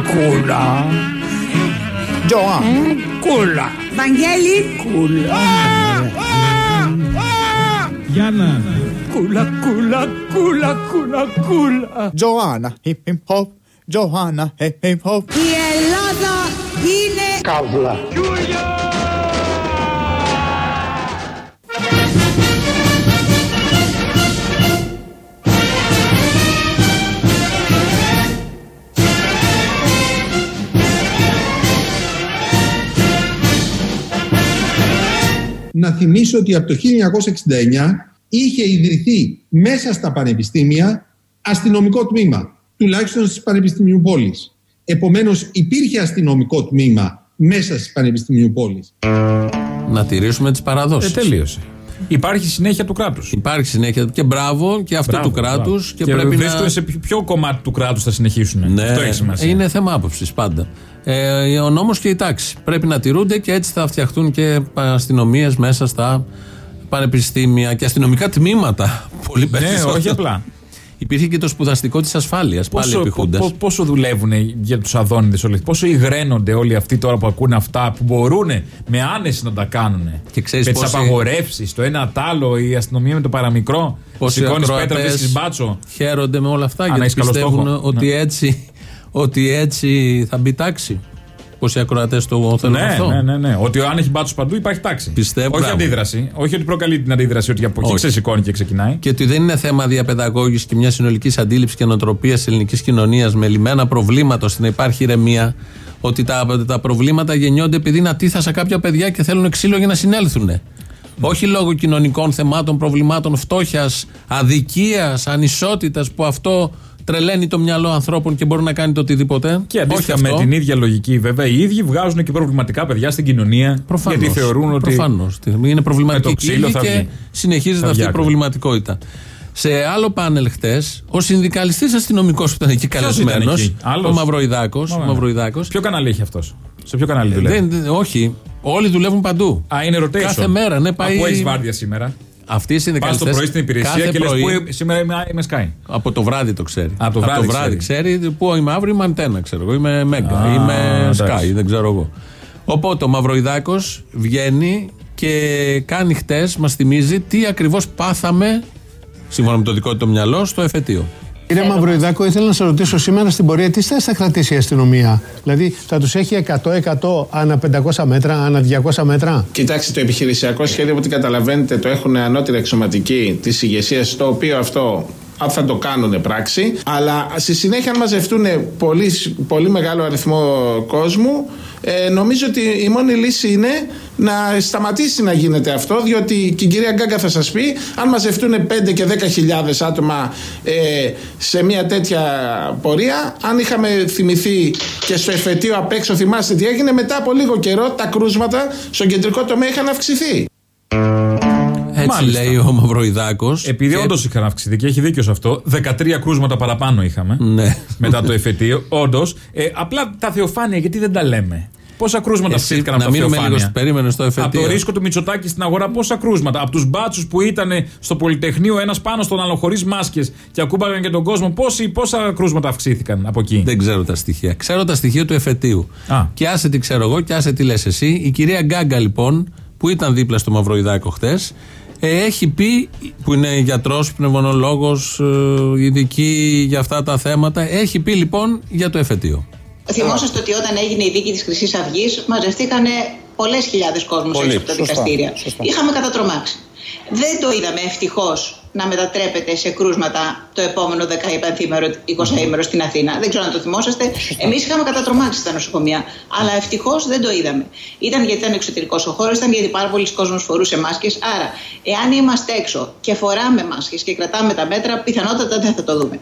Κούλα. Joan. Κούλα. Βαγγέλη, Γιάννα. Κούλα, κούλα, κούλα, κούλα, κούλα. Joanna. Hip hip hop. Johanna. Hip hip hop. η Ελλάδα είναι Καύλα. Να θυμίσω ότι από το 1969 είχε ιδρυθεί μέσα στα πανεπιστήμια αστυνομικό τμήμα, τουλάχιστον στις πανεπιστημίου πόλης. Επομένως υπήρχε αστυνομικό τμήμα μέσα στις πανεπιστημίου πόλης. Να τηρήσουμε τις παραδόσεις. Ε, τελείωσε. Υπάρχει συνέχεια του κράτους. Υπάρχει συνέχεια και μπράβο και αυτό του κράτους. Και, Και, πρέπει βρίσκονται να. σε ποιο- ποιο κομμάτι του κράτους θα συνεχίσουν. Ναι, Αυτό έχει σημασία. είναι θέμα άποψης πάντα. Ε, ο νόμος και η τάξη πρέπει να τηρούνται και έτσι θα φτιαχτούν και αστυνομίες μέσα στα πανεπιστήμια και αστυνομικά τμήματα. Πολύ Ναι, περισσότερο. όχι απλά. Υπήρχε και το σπουδαστικό της ασφάλειας πάλι Πόσο, επιχούντα. πο- πόσο δουλεύουν για τους αδόνιδες όλοι, πόσο υγραίνονται όλοι αυτοί τώρα που ακούνε αυτά που μπορούν με άνεση να τα κάνουν. Και ξέρεις με τις πόσοι- απαγορεύσεις, το ένα τ' άλλο, η αστυνομία με το παραμικρό. Πόσοι Σηκώνεις ακροατές πέτρα, βρίσκει μπάτσο. Χαίρονται με όλα αυτά Α, να γιατί έχεις καλό πιστεύουν στόχο. ότι, Ναι. έτσι, ότι έτσι θα μπει τάξη. Πόσοι ακροατές το θέλουν Ναι, αυτό; ναι, ναι, ναι. Ότι αν έχει μπάτσο παντού υπάρχει τάξη. Πιστεύω, Όχι μπράβο. αντίδραση. Όχι ότι προκαλεί την αντίδραση, ότι από εκεί Όχι. ξεσηκώνει και ξεκινάει. Και ότι δεν είναι θέμα διαπαιδαγώγησης και μια συνολική αντίληψη και νοοτροπία της ελληνικής κοινωνίας με λιμένα προβλήματα ώστε να υπάρχει ηρεμία. Ότι τα, τα προβλήματα γεννιόνται επειδή είναι ατίθασα κάποια παιδιά και θέλουν ξύλο για να συνέλθουν. Όχι λόγω κοινωνικών θεμάτων, προβλημάτων φτώχειας, αδικίας, ανισότητας που αυτό τρελαίνει το μυαλό ανθρώπων και μπορεί να κάνει το οτιδήποτε. Και Όχι αντίστοιχα αυτό. με την ίδια λογική, βέβαια, οι ίδιοι βγάζουν και προβληματικά παιδιά στην κοινωνία. Προφανώς. Γιατί θεωρούν ότι. Προφανώς. Είναι προβληματική Με το ξύλο η θα και βγει. συνεχίζεται Θα αυτή βγει η άκρη. προβληματικότητα. Σε άλλο πάνελ χτες, ο συνδικαλιστής αστυνομικός που ήταν εκεί Ποιος ήταν καλεσμένος, εκεί; Άλλος; ο Μαυροϊδάκος. Ωραία. Μαυροϊδάκος, Ποιο κανάλι έχει αυτός; Σε ποιο κανάλι δουλεύει; δεν, δεν- όχι, όλοι δουλεύουν παντού. Α, είναι rotation. Κάθε μέρα, ναι, πάει. Αφού έχει βάρδια σήμερα. Αυτοί οι Πας συνδικαλιστές. το πρωί στην υπηρεσία και λες που σήμερα είμαι, είμαι Sky. Από το βράδυ το ξέρει. Από το βράδυ ξέρει. Πού είμαι αύριο, είμαι αντένα, ξέρω εγώ. Είμαι Μέγκα, Α, είμαι εντάξει. Sky, δεν ξέρω εγώ. Οπότε ο Μαυροϊδάκος βγαίνει και κάνει χτες, μας θυμίζει τι ακριβώς πάθαμε, σύμφωνα με το δικό του το μυαλό, στο εφετείο. Κύριε Μαυροϊδάκο, ήθελα να σα ρωτήσω σήμερα στην πορεία τι θέση θα κρατήσει η αστυνομία; Δηλαδή, θα τους έχει 100-100 ανά 500 μέτρα, ανά 200 μέτρα; Κοιτάξτε, το επιχειρησιακό σχέδιο, από ό,τι καταλαβαίνετε, το έχουν ανώτερη αξιωματική της ηγεσίας, το οποίο αυτό α, θα το κάνουν πράξη. Αλλά στη συνέχεια, αν μαζευτούν πολύ, πολύ μεγάλο αριθμό κόσμου, ε, νομίζω ότι η μόνη λύση είναι να σταματήσει να γίνεται αυτό, διότι και η κυρία Γκάγκα θα σας πει, αν μαζευτούν 5 και 10 χιλιάδες άτομα ε, σε μια τέτοια πορεία, αν είχαμε θυμηθεί και στο εφετείο απ' έξω, θυμάστε τι έγινε, μετά από λίγο καιρό τα κρούσματα στον κεντρικό τομέα είχαν αυξηθεί. Έτσι Μάλιστα. λέει ο Μαυροϊδάκος. Επειδή όντως είχαν αυξηθεί και έχει δίκιο σε αυτό, 13 κρούσματα παραπάνω είχαμε Ναι. μετά το εφετείο. Όντως. Ε, απλά τα θεοφάνεια, γιατί δεν τα λέμε; Πόσα κρούσματα Εσύ, αυξήθηκαν να από τα μείνουμε θεοφάνεια; λίγος στο- περίμενε στο εφετείο. Από το ρίσκο του Μητσοτάκη στην αγορά, πόσα κρούσματα; Από τους μπάτσους που ήταν στο Πολυτεχνείο ένας πάνω στον άλλο χωρίς μάσκες και ακούμπαγαν και τον κόσμο, πόσοι, πόσα κρούσματα αυξήθηκαν από εκεί; Δεν ξέρω τα στοιχεία. Ξέρω τα στοιχεία του εφετείου. Α. Και άσε τι ξέρω εγώ και άσε τι λες εσύ. Η κυρία Γκάγκα λοιπόν, που ήταν δίπλα στο Μαυροϊδάκο χτε, έχει πει, που είναι γιατρός, πνευμονολόγο, ειδική για αυτά τα θέματα, έχει πει λοιπόν για το εφετείο. Θυμόσαστε ότι όταν έγινε η δίκη της Χρυσής Αυγής, μαζευτήκανε πολλές χιλιάδες κόσμους Πολύ, έξω από τα σωστά, δικαστήρια. σωστά. Είχαμε κατατρομάξει. Δεν το είδαμε ευτυχώς να μετατρέπεται σε κρούσματα το επόμενο 15ήμερο, 20ήμερο στην Αθήνα. Δεν ξέρω αν το θυμόσαστε. Εμείς είχαμε κατατρομάξει στα νοσοκομεία. Αλλά ευτυχώς δεν το είδαμε. Ήταν γιατί ήταν εξωτερικός ο χώρος, ήταν γιατί πάρα πολλοί κόσμος φορούσε μάσκες. Άρα, εάν είμαστε έξω και φοράμε μάσκες και κρατάμε τα μέτρα, πιθανότατα δεν θα το δούμε.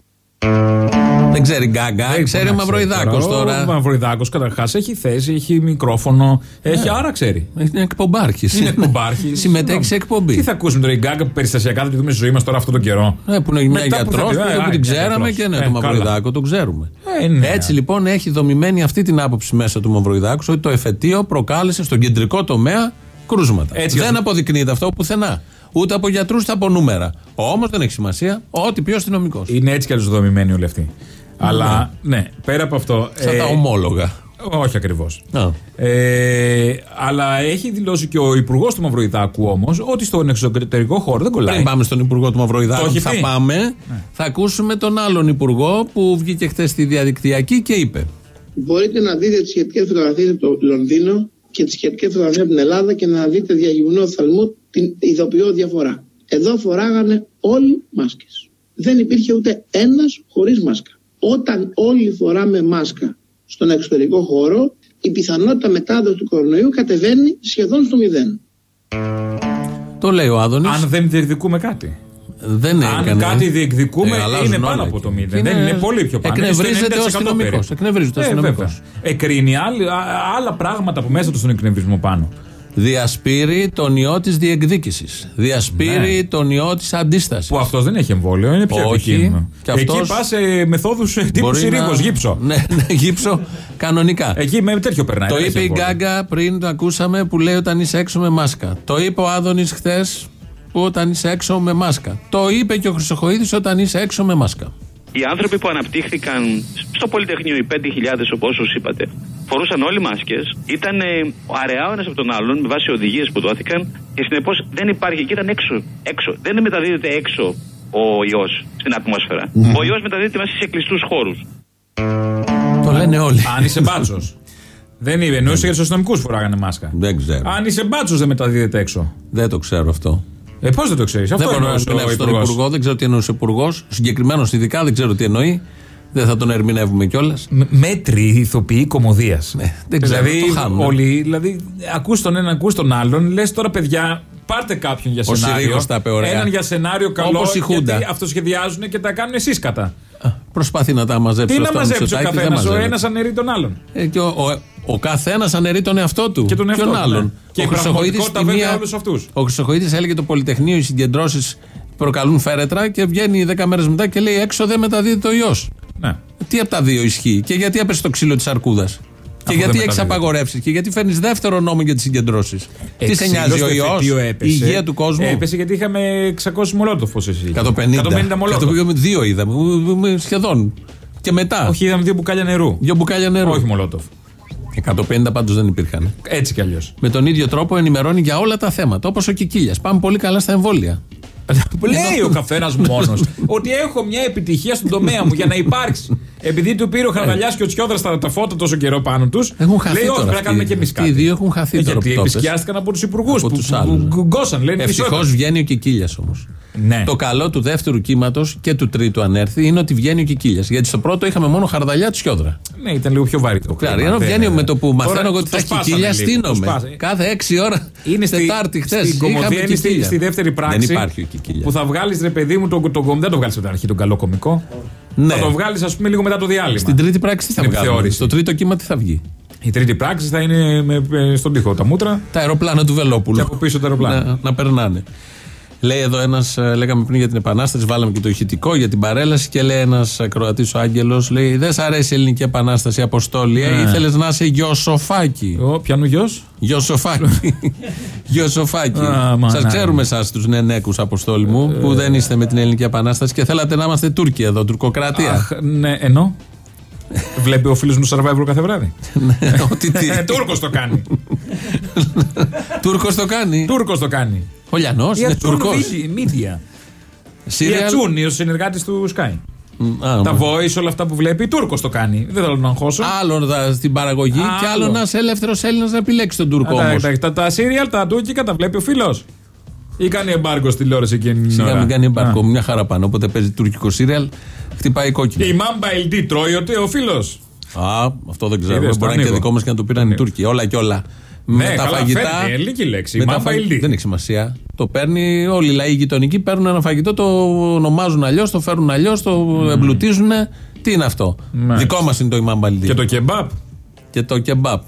Δεν ξέρει Γκάγκα, ξέρει ο Μαυροϊδάκος Ο τώρα. Μαυροϊδάκος καταρχάς έχει θέση, έχει μικρόφωνο, έχει άρα ξέρει. Είναι εκπομπάρχης. Είναι εκπομπάρχης. Συμμετέχει σε εκπομπή. Τι θα ακούσουμε τώρα η Γκάγκα που περιστασιακά θα τη δούμε στη ζωή μας τώρα αυτόν τον καιρό; Ναι, που είναι μια Μετά που θα γιατρός τη- ε, που α, την μια ξέραμε γιατρός. και ναι, Ε, το καλά. Μαυροϊδάκο το ξέρουμε. Ε, ναι. Έτσι λοιπόν έχει δομημένη αυτή την άποψη μέσα του Μαυροϊδάκου ότι το εφετείο προκάλεσε στον κεντρικό τομέα κρούσματα. Έτσι, δεν αυτό- αποδεικνύεται αυτό πουθενά. Ούτε από γιατρούς ούτε από νούμερα. Όμως δεν έχει σημασία. Ό,τι πει ο αστυνομικός. Είναι έτσι κι αλλιώς δομημένοι όλοι αυτοί. Αλλά ναι, πέρα από αυτό. Σαν ε, τα ομόλογα. Όχι ακριβώς. Α. Ε, αλλά έχει δηλώσει και ο υπουργός του Μαυροϊδάκου όμως ότι στον εξωτερικό χώρο δεν κολλάει. Πριν πάμε στον υπουργό του Μαυροϊδάκου Το που έχει θα πει. πάμε, θα ακούσουμε τον άλλον υπουργό που βγήκε χθες στη διαδικτυακή και είπε. Μπορείτε να δείτε τις σχετικές φωτογραφίες από το Λονδίνο και τις σχετικές φωτογραφίες από την Ελλάδα και να δείτε διαγυμνό οφθαλμού την ειδοποιώ διαφορά. Εδώ φοράγανε όλοι μάσκες. Δεν υπήρχε ούτε ένας χωρίς μάσκα. Όταν όλοι φοράμε μάσκα στον εξωτερικό χώρο, η πιθανότητα μετάδοση του κορονοϊού κατεβαίνει σχεδόν στο μηδέν. Το λέει ο Άδωνης. Αν δεν διεκδικούμε κάτι. Δεν Αν έκανε. κάτι διεκδικούμε, Ε, αλλάζουν είναι όλα πάνω εκεί. από το μηδέν. Είναι- Δεν είναι πολύ πιο πάνω. εκνευρίζεται Είναι στο ο 90% αστυνομικός. περίπου. Εκνευρίζεται ο Ε, αστυνομικός. βέβαια. Εκρίνει άλλοι- α- άλλα πράγματα από μέσα του στον εκνευρισμό πάνω. Διασπείρει τον ιό της διεκδίκησης. Διασπείρει Ναι. τον ιό της αντίστασης. Που αυτός δεν έχει εμβόλιο, είναι πιο Όχι. επικίνδυνο. Και Εκεί αυτός πας σε μεθόδους τύπου Μπορεί συρρήγο, να- γύψο. Ναι, ναι, γύψο κανονικά. Εκεί με τέτοιο περνάει. Το δεν είπε έχει η εμβόλιο. Γκάγκα πριν το ακούσαμε που λέει όταν είσαι έξω με μάσκα. Το είπε ο Άδωνης χθες όταν είσαι έξω με μάσκα. Το είπε και ο Χρυσοχοίδης όταν είσαι έξω με μάσκα. Οι άνθρωποι που αναπτύχθηκαν στο Πολυτεχνείο, οι 5.000 όπως είπατε, φορούσαν όλοι μάσκες, ήταν ε, αραιά ο ένας από τον άλλον με βάση οδηγίες που δόθηκαν και συνεπώς δεν υπάρχει και ήταν έξω. έξω. Δεν μεταδίδεται έξω ο ιός στην ατμόσφαιρα. Ο ιός μεταδίδεται μέσα σε κλειστούς χώρους. Το λένε όλοι. Αν είσαι μπάτσος. Δεν είπε, εννοούσε για τους αστυνομικούς φοράγανε μάσκα. Δεν ξέρω. Αν είσαι μπάτσος δεν μεταδίδεται έξω. Δεν το ξέρω αυτό. Ε, πώς δεν το ξέρεις, αυτό δεν μπορώ να εννοούσε ο ερμηνεύσω τον Υπουργός. Υπουργό, δεν ξέρω τι εννοούσε ο Υπουργός. Συγκεκριμένος ειδικά δεν ξέρω τι εννοεί. Δεν θα τον ερμηνεύουμε κιόλας. Μ- Μέτρη ηθοποιοί κομμωδίας. δεν ξέρω, δηλαδή, το χάνουμε. όλοι, δηλαδή, ακούς τον έναν, ακούς τον άλλον, λες τώρα παιδιά, πάρτε κάποιον για Ο σενάριο. Συρίγος τα είπε ωραία. Έναν για σενάριο καλό. Όπως η Χούντα. Γιατί αυτοσχεδιάζουν και τα κάνουν εσείς κατά. Προσπαθεί να τα μαζέψει Τι να αυτά, μαζέψει ο Μητσοτάκης, δεν καθένα, ο μαζεύεται. ένας αναιρεί τον άλλον. Ε, και ο, ο, ο καθένας αναιρεί τον εαυτό του. Και τον εαυτό Ποιον του, άλλον. ναι. Και ο η Χρυσοχοίδης πραγματικότητα στη βέβαια μία- όλους αυτούς. Ο Χρυσοχοίδης έλεγε το Πολυτεχνείο, οι συγκεντρώσεις προκαλούν φέρετρα και βγαίνει 10 μέρες μετά και λέει έξω δεν μεταδίδεται ο ιός. Ναι. Τι από τα δύο ισχύει και γιατί έπεσε το ξύλο της αρκούδας; Και δεν γιατί έχει μεταδίδεται. απαγορεύσει και γιατί φέρνεις δεύτερο νόμο για τις συγκεντρώσεις; Τι σε νοιάζει ο ιό, η υγεία του κόσμου; Έπεσε γιατί είχαμε 600 μολότοφο εσύ. 150. 150 μολότοφο. 150, Δύο είδαμε. ου, ου, Σχεδόν. Και μετά; Όχι, είδαμε δύο μπουκάλια νερού. Δύο μπουκάλια νερού. Όχι μολότοφ. 150 πάντως δεν υπήρχαν. Έτσι κι αλλιώς. Με τον ίδιο τρόπο ενημερώνει για όλα τα θέματα. Όπως ο Κικίλιας. Πάμε πολύ καλά στα εμβόλια. Λέει ο καθένας μόνος ότι έχω μια επιτυχία στον τομέα μου για να υπάρξει. Επειδή του πήρε ο Χαρδαλιά και ο Τσιόδρας τα, τα φώτα τόσο καιρό πάνω τους. Έχουν χαθεί λέει, όχι, τώρα πρέπει να κάνουμε αυτοί. και εμείς Αυτοί κάτι. οι δύο έχουν χαθεί Ε, τώρα Γιατί που το πες. επισκιάστηκαν από τους υπουργού Από που, τους που, άλλους. που γκώσαν. Λένε Ευτυχώς μισό. βγαίνει ο Κικίλιας όμως. Ναι. Το καλό του δεύτερου κύματος και του τρίτου, αν έρθει, είναι ότι βγαίνει ο Κικίλιας. Γιατί στο πρώτο είχαμε μόνο χαρδαλιά τσιόδρα. Ναι, ήταν λίγο πιο βαρύ το Κλάρι, κλίμα. ενώ Δεν- βγαίνει με το που Τώρα μαθαίνω εγώ το- ότι θα το έχει σπάσανε Κικίλιας, λίγο, το στείνομαι. σπάσανε. Κάθε 6 ώρα. Είναι στη, Τετάρτη χθες. Στην κομμωδία είναι στη, στη δεύτερη πράξη. Δεν υπάρχει ο Κικίλιας. Που θα βγάλεις ρε παιδί μου τον, τον, τον, δεν το βγάλεις από την αρχή τον καλό κωμικό. Ναι. Θα το βγάλεις ας πούμε λίγο μετά το διάλειμμα. Στην τρίτη πράξη τι θα Στην βγάλουμε; επιθεώρηση. Στο τρίτο κύμα τι θα βγει; Η τρίτη πράξη θα είναι με, με- στον τοίχο τα μούτρα. Τα αεροπλάνα του Βελόπουλου. Και από πίσω τα αεροπλάνα. Να, να περνάνε. Λέει εδώ ένας, λέγαμε πριν για την Επανάσταση, βάλαμε και το ηχητικό για την παρέλαση και λέει ένας Κροατής ο Άγγελος, λέει Δεν σ' αρέσει η Ελληνική Επανάσταση, Αποστόλη, ε, Ναι. ήθελες να είσαι γιο-σοφάκι. Ο, πιανού γιος. Γιο-σοφάκι. Γιο-σοφάκι. Α, μα, Σας ναι. ξέρουμε εσάς τους νενέκους, Αποστόλη μου, που δεν είστε με την Ελληνική Επανάσταση και θέλατε να είμαστε Τούρκοι εδώ, τουρκοκρατία. Αχ, ναι, ενώ. Βλέπει ο φίλος μου Survivor κάθε βράδυ. Ότι τι. Τούρκος το κάνει. Τούρκος το κάνει. Τούρκος το κάνει. Ο Λιανός Η είναι Ατσούν Τούρκο. Media. Η Σύριαλ. Ατσούν, ο συνεργάτης του Sky. Α, Τα μα. voice, όλα αυτά που βλέπει, Τούρκος το κάνει. Δεν θέλω να αγχώσω. Άλλο θα- στην παραγωγή και άλλο Άλλο. να είσαι ελεύθερος Έλληνας να επιλέξει τον Τούρκο Τα, όμω. τα, τα, τα serial, τα τουρκικά τα βλέπει ο φίλος. Ή κάνει εμπάργκο στη τηλεόραση εκείνη την Σιγά ώρα. μην κάνει εμπαρκό, Α. μια χαρά πάνω. Όποτε παίζει τουρκικό σύριαλ, χτυπάει κόκκινο. Η Mamba LD τρώει ο, ο φίλος. Α, αυτό δεν ξέρω. Είδες, Μπορεί το να είναι και ανοίγω. δικό μας και να το πήραν οι Τούρκοι. Όλα και όλα. Ναι, με τα καλά, φαγητά. φέρνει, ελληνική λέξη, με η τα Mamba φαγη- LD. Δεν έχει σημασία. Το παίρνει όλοι οι λαοί γειτονικοί, παίρνουν ένα φαγητό, το ονομάζουν αλλιώς, το φέρουν αλλιώς, το εμπλουτίζουν. Τι είναι αυτό; Μάλιστα. Δικό μας είναι το ημάμπαλντί. Και το κεμπάπ. Και το κεμπάπ.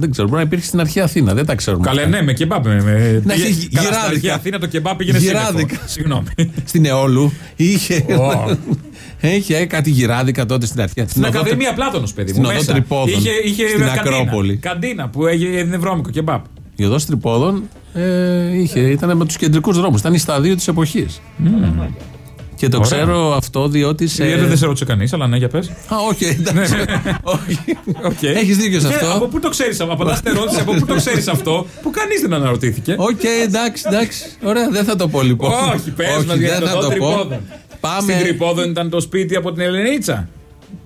Δεν ξέρω, μπορεί να υπήρχε στην αρχή Αθήνα, δεν τα ξέρουμε. Καλά, αυτά. ναι, με κεμπάπ. Με, με... Να έχει Καλά, στην γυράδικα. αρχή Αθήνα το κεμπάπ πήγαινε σύννεφο. Γυράδικα. Συγγνώμη. Στην Αιόλου είχε. Ω. Είχε κάτι γυράδικα τότε στην αρχή. Στην Ακαδημία Πλάτωνος, παιδί στην μου. οδό μέσα. Τριπόδων, Είχε, είχε στην καντίνα. Ακρόπολη. Καντίνα που έγινε βρώμικο κεμπάπ. Η οδός Τριπόδων ε, είχε, ήταν με τους κεντρικούς δρόμους. Ήταν η Σταδίου της εποχής. Και το Ωραία. ξέρω αυτό διότι σε. Ε, Δεν σε ρώτησε κανείς, αλλά ναι, για πες. Α, όχι, εντάξει. όχι. Έχεις δίκιο σε αυτό. Από πού το ξέρεις αυτό, απαντά στην ερώτηση, από πού το ξέρεις αυτό, που κανείς δεν αναρωτήθηκε. Οκ, εντάξει, εντάξει. Ωραία, δεν θα το πω λοιπόν. Όχι, πες μας Όχι, για δεν θα το το πω. Τριπόδων. Πάμε. Στην Τριπόδων ήταν το σπίτι από την Ελενίτσα.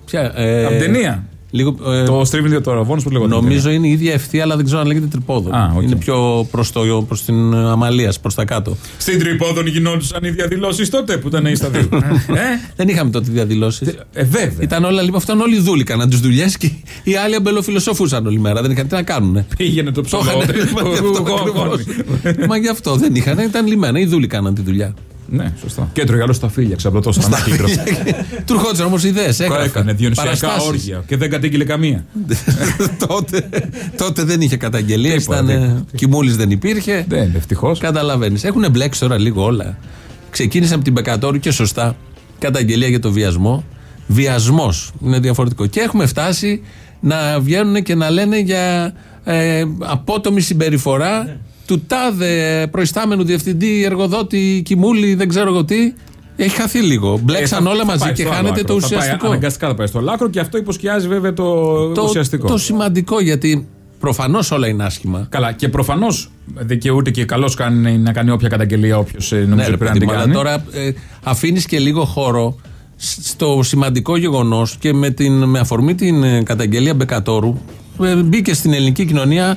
Ποια, ε, Από την ταινία. Λίγο, ε, Το Στρίβιν τώρα, Βόνο που λέγονταν. Νομίζω είναι η ίδια ευθεία, αλλά δεν ξέρω αν λέγεται Τριπόδων. Α, οκ. Είναι πιο προς προς την Αμαλίας, προς τα κάτω. Στην Τριπόδων γινόντουσαν οι διαδηλώσεις τότε που ήταν οι σταδίου. ε, Δεν είχαμε τότε διαδηλώσεις. ε, βέβαια. Ήταν όλα λοιπόν, αυτόν όλοι δούλοι κάναν τις δουλειές και οι άλλοι αμπελοφιλοσοφούσαν όλη μέρα. Δεν είχαν τι να κάνουν. Πήγαινε το Το ψωμί. είχαν- Μα γι' αυτό ακριβώς. Μα γι' αυτό δεν είχαν, ήταν λιμένα. Οι δούλοι κάναν τη δουλειά. Ναι, σωστό. Και έτρωγε άλλο στα φίλια, ξαπλωτό στα ανάκλητρο. Του ερχόντουσαν όμως ιδέες. Έκανε διονυσιακά όργια και δεν κατήγγειλε καμία. τότε, τότε δεν είχε καταγγελίε. Τίποτα, Ήταν. τίποτα. Κοιμούλης δεν υπήρχε. Δεν, ευτυχώς. Καταλαβαίνεις. Έχουν μπλέξει τώρα λίγο όλα. Ξεκίνησε από την Πεκατόρου και σωστά καταγγελία για το βιασμό. Βιασμός είναι διαφορετικό. Και έχουμε φτάσει να βγαίνουν και να λένε για ε, απότομη συμπεριφορά του τάδε προϊστάμενου διευθυντή, εργοδότη, κοιμούλη, δεν ξέρω εγώ τι. Έχει χαθεί λίγο. Μπλέξαν Ε, θα- όλα θα μαζί πάει και στο άλλο χάνεται άκρο. το Θα πάει ουσιαστικό. αναγκαστικά θα πάει στο λάκρο και αυτό υποσκιάζει βέβαια το, το, ουσιαστικό. το σημαντικό γιατί προφανώς όλα είναι άσχημα. Καλά, και προφανώς δεν δικαιούται και καλώ κάνει να κάνει όποια καταγγελία όποιος νομίζω Ναι, ρε πρέπει να παιδί την μου, αλλά κάνει. τώρα ε, αφήνεις και λίγο χώρο σ- στο σημαντικό γεγονός και με, την, με αφορμή την ε, καταγγελία Μπεκατόρου ε, μπήκε στην ελληνική κοινωνία ε,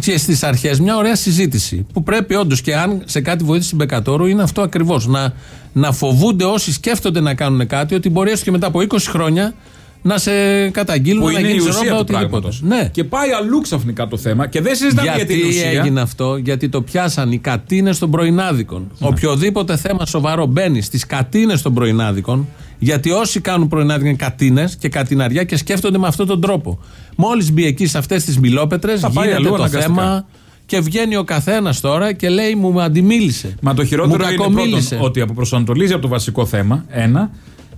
και στις αρχές μια ωραία συζήτηση. Που πρέπει όντως και αν σε κάτι βοήθησε η Μπεκατόρου είναι αυτό ακριβώς. Να, να φοβούνται όσοι σκέφτονται να κάνουν κάτι ότι μπορεί έστω και μετά από 20 χρόνια να σε καταγγείλουν που να είναι η γίνει ουσία του πράγματος. Ναι. Και πάει αλλού ξαφνικά το θέμα και δεν συζητάμε για Γιατί την ουσία. έγινε αυτό, γιατί το πιάσαν οι κατίνες των πρωινάδικων. Ναι. Οποιοδήποτε θέμα σοβαρό μπαίνει στις κατίνες των πρωινάδικων, γιατί όσοι κάνουν πρωινάδικα είναι κατίνες και κατιναριά και σκέφτονται με αυτόν τον τρόπο. Μόλις μπει εκεί σε αυτές τις μιλόπετρες, Θα πάει γίνεται αλλού το αναγκαστικά. θέμα και βγαίνει ο καθένας τώρα και λέει μου αντιμίλησε. Μα το χειρότερο μου είναι κακομίλησε. πρώτον ότι αποπροσανατολίζει από το βασικό θέμα. Ένα.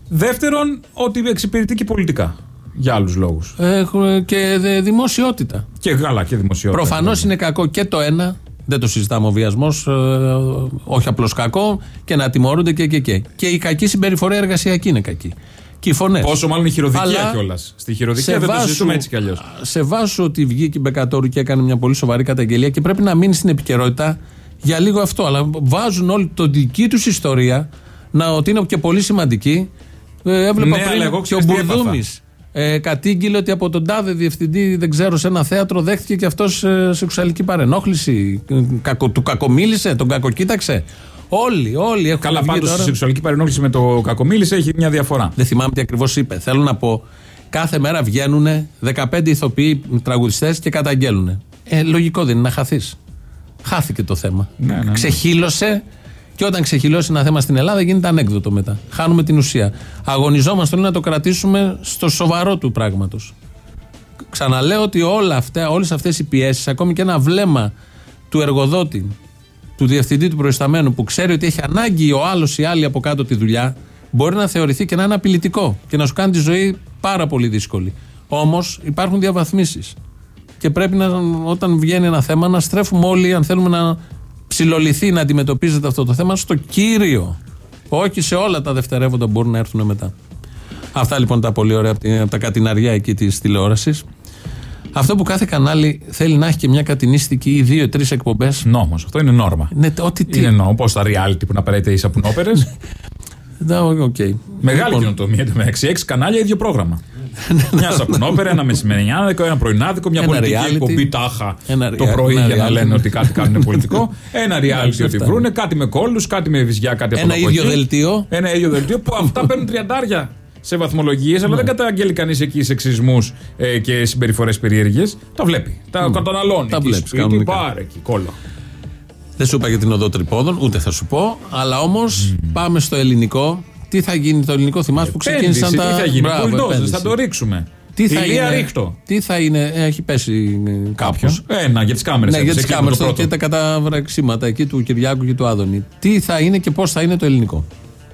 Δεύτερον, ότι εξυπηρετεί και πολιτικά. Για άλλους λόγους. Έχουμε και δε- δημοσιότητα. Και γάλα και δημοσιότητα. Προφανώς είναι κακό και το ένα. Δεν το συζητάμε ο βιασμός, όχι απλώς κακό, και να τιμωρούνται και και και. Και η κακή συμπεριφορά εργασιακή είναι κακή. Και οι φωνές. Πόσο μάλλον η χειροδικία κιόλας. Στη χειροδικία δεν το συζητούμε έτσι κι αλλιώς. Σε βάσο ότι βγήκε η Μπεκατόρου και έκανε μια πολύ σοβαρή καταγγελία και πρέπει να μείνει στην επικαιρότητα για λίγο αυτό. Αλλά βάζουν όλη τη δική τους ιστορία να, ότι είναι και πολύ σημαντική. Ε, έβλεπα Ναι, αλλά πριν εγώ και ο ξέρεις τι έπαθα. Μπουρδούμης ε, κατήγγειλε ότι από τον τάδε διευθυντή, δεν ξέρω, σε ένα θέατρο δέχτηκε και αυτός ε, σεξουαλική παρενόχληση. Ε, Κακο, του κακομίλησε, τον κακοκοίταξε. Όλοι, όλοι έχουν Καλά, βγει πάντως η τώρα. σεξουαλική παρενόχληση με το κακομίλησε έχει μια διαφορά. Δεν θυμάμαι τι ακριβώς είπε. Θέλω να πω, κάθε μέρα βγαίνουν 15 ηθοποιοί τραγουδιστές και καταγγέλνουν. Ε, λογικό δεν είναι να χαθείς. Χάθηκε το θέμα. Ναι, ναι, ναι. Ξεχύλωσε και όταν ξεχυλώσει ένα θέμα στην Ελλάδα γίνεται ανέκδοτο μετά. Χάνουμε την ουσία. Αγωνιζόμαστε όλοι να το κρατήσουμε στο σοβαρό του πράγματος. Ξαναλέω ότι όλα αυτά, όλες αυτές οι πιέσεις, ακόμη και ένα βλέμμα του εργοδότη, του διευθυντή του προϊσταμένου που ξέρει ότι έχει ανάγκη ο άλλος ή άλλη από κάτω τη δουλειά, μπορεί να θεωρηθεί και να είναι απειλητικό και να σου κάνει τη ζωή πάρα πολύ δύσκολη. Όμως υπάρχουν διαβαθμίσεις και πρέπει να, όταν βγαίνει ένα θέμα να στρέφουμε όλοι, αν θέλουμε να ψηλοληθεί να αντιμετωπίζεται αυτό το θέμα, στο κύριο. Όχι σε όλα τα δευτερεύοντα που μπορούν να έρθουν μετά. Αυτά λοιπόν τα πολύ ωραία από την- από τα κατηναριά εκεί της τηλεόρασης. Αυτό που κάθε κανάλι θέλει να έχει και μια κατινίστικη ή δύο-τρεις εκπομπές. Νόμος. Αυτό είναι νόρμα. Ναι, ό,τι τι. Είναι νόμος. Πώς τα reality που να παίρνετε οι σαπουνόπερες. Ναι, οκ. Μεγάλη Λοιπόν, κοινοτομία εντωμεταξύ. Έξι κανάλια, ίδιο πρόγραμμα. μια σαπουνόπερα, ένα μεσημεριάνικο, ένα πρωινάδικο, μια Ένα πολιτική reality. εκπομπή τάχα Ένα το rea- πρωί ένα για να reality. λένε ότι κάτι κάνουν πολιτικό. Ένα reality Εντάξει, ότι αυτά. βρούνε, κάτι με κώλους, κάτι με βυζιά, κάτι από Ένα εδώ από ίδιο εκεί. δελτίο. Ένα ίδιο δελτίο που αυτά παίρνουν τριαντάρια σε βαθμολογίες, αλλά δεν καταγγέλει κανείς εκεί σεξισμούς ε, και συμπεριφορές περίεργες. Τα βλέπει. Τα καταναλώνει. Τα εκεί βλέπεις σπίτι, κανονικά. Πάρε εκεί, κόλλο. Δεν σου είπα για την οδό τρυπόδων, ούτε θα σου πω. Αλλά όμως πάμε στο ελληνικό. Τι θα γίνει το ελληνικό, θυμάσαι που Επένδυση, ξεκίνησαν τα. τι θα γίνει, Μπράβο, bulldozers, επένδυση. θα το ρίξουμε. Τι θα Ηλία είναι, ρίχτω. Τι θα είναι, ε, έχει πέσει κάποιος. Ένα για τις κάμερες. Ναι, για τις κάμερες και τα καταβραξίματα εκεί του Κυριάκου και του Άδωνη. Τι θα είναι και πώς θα είναι το ελληνικό;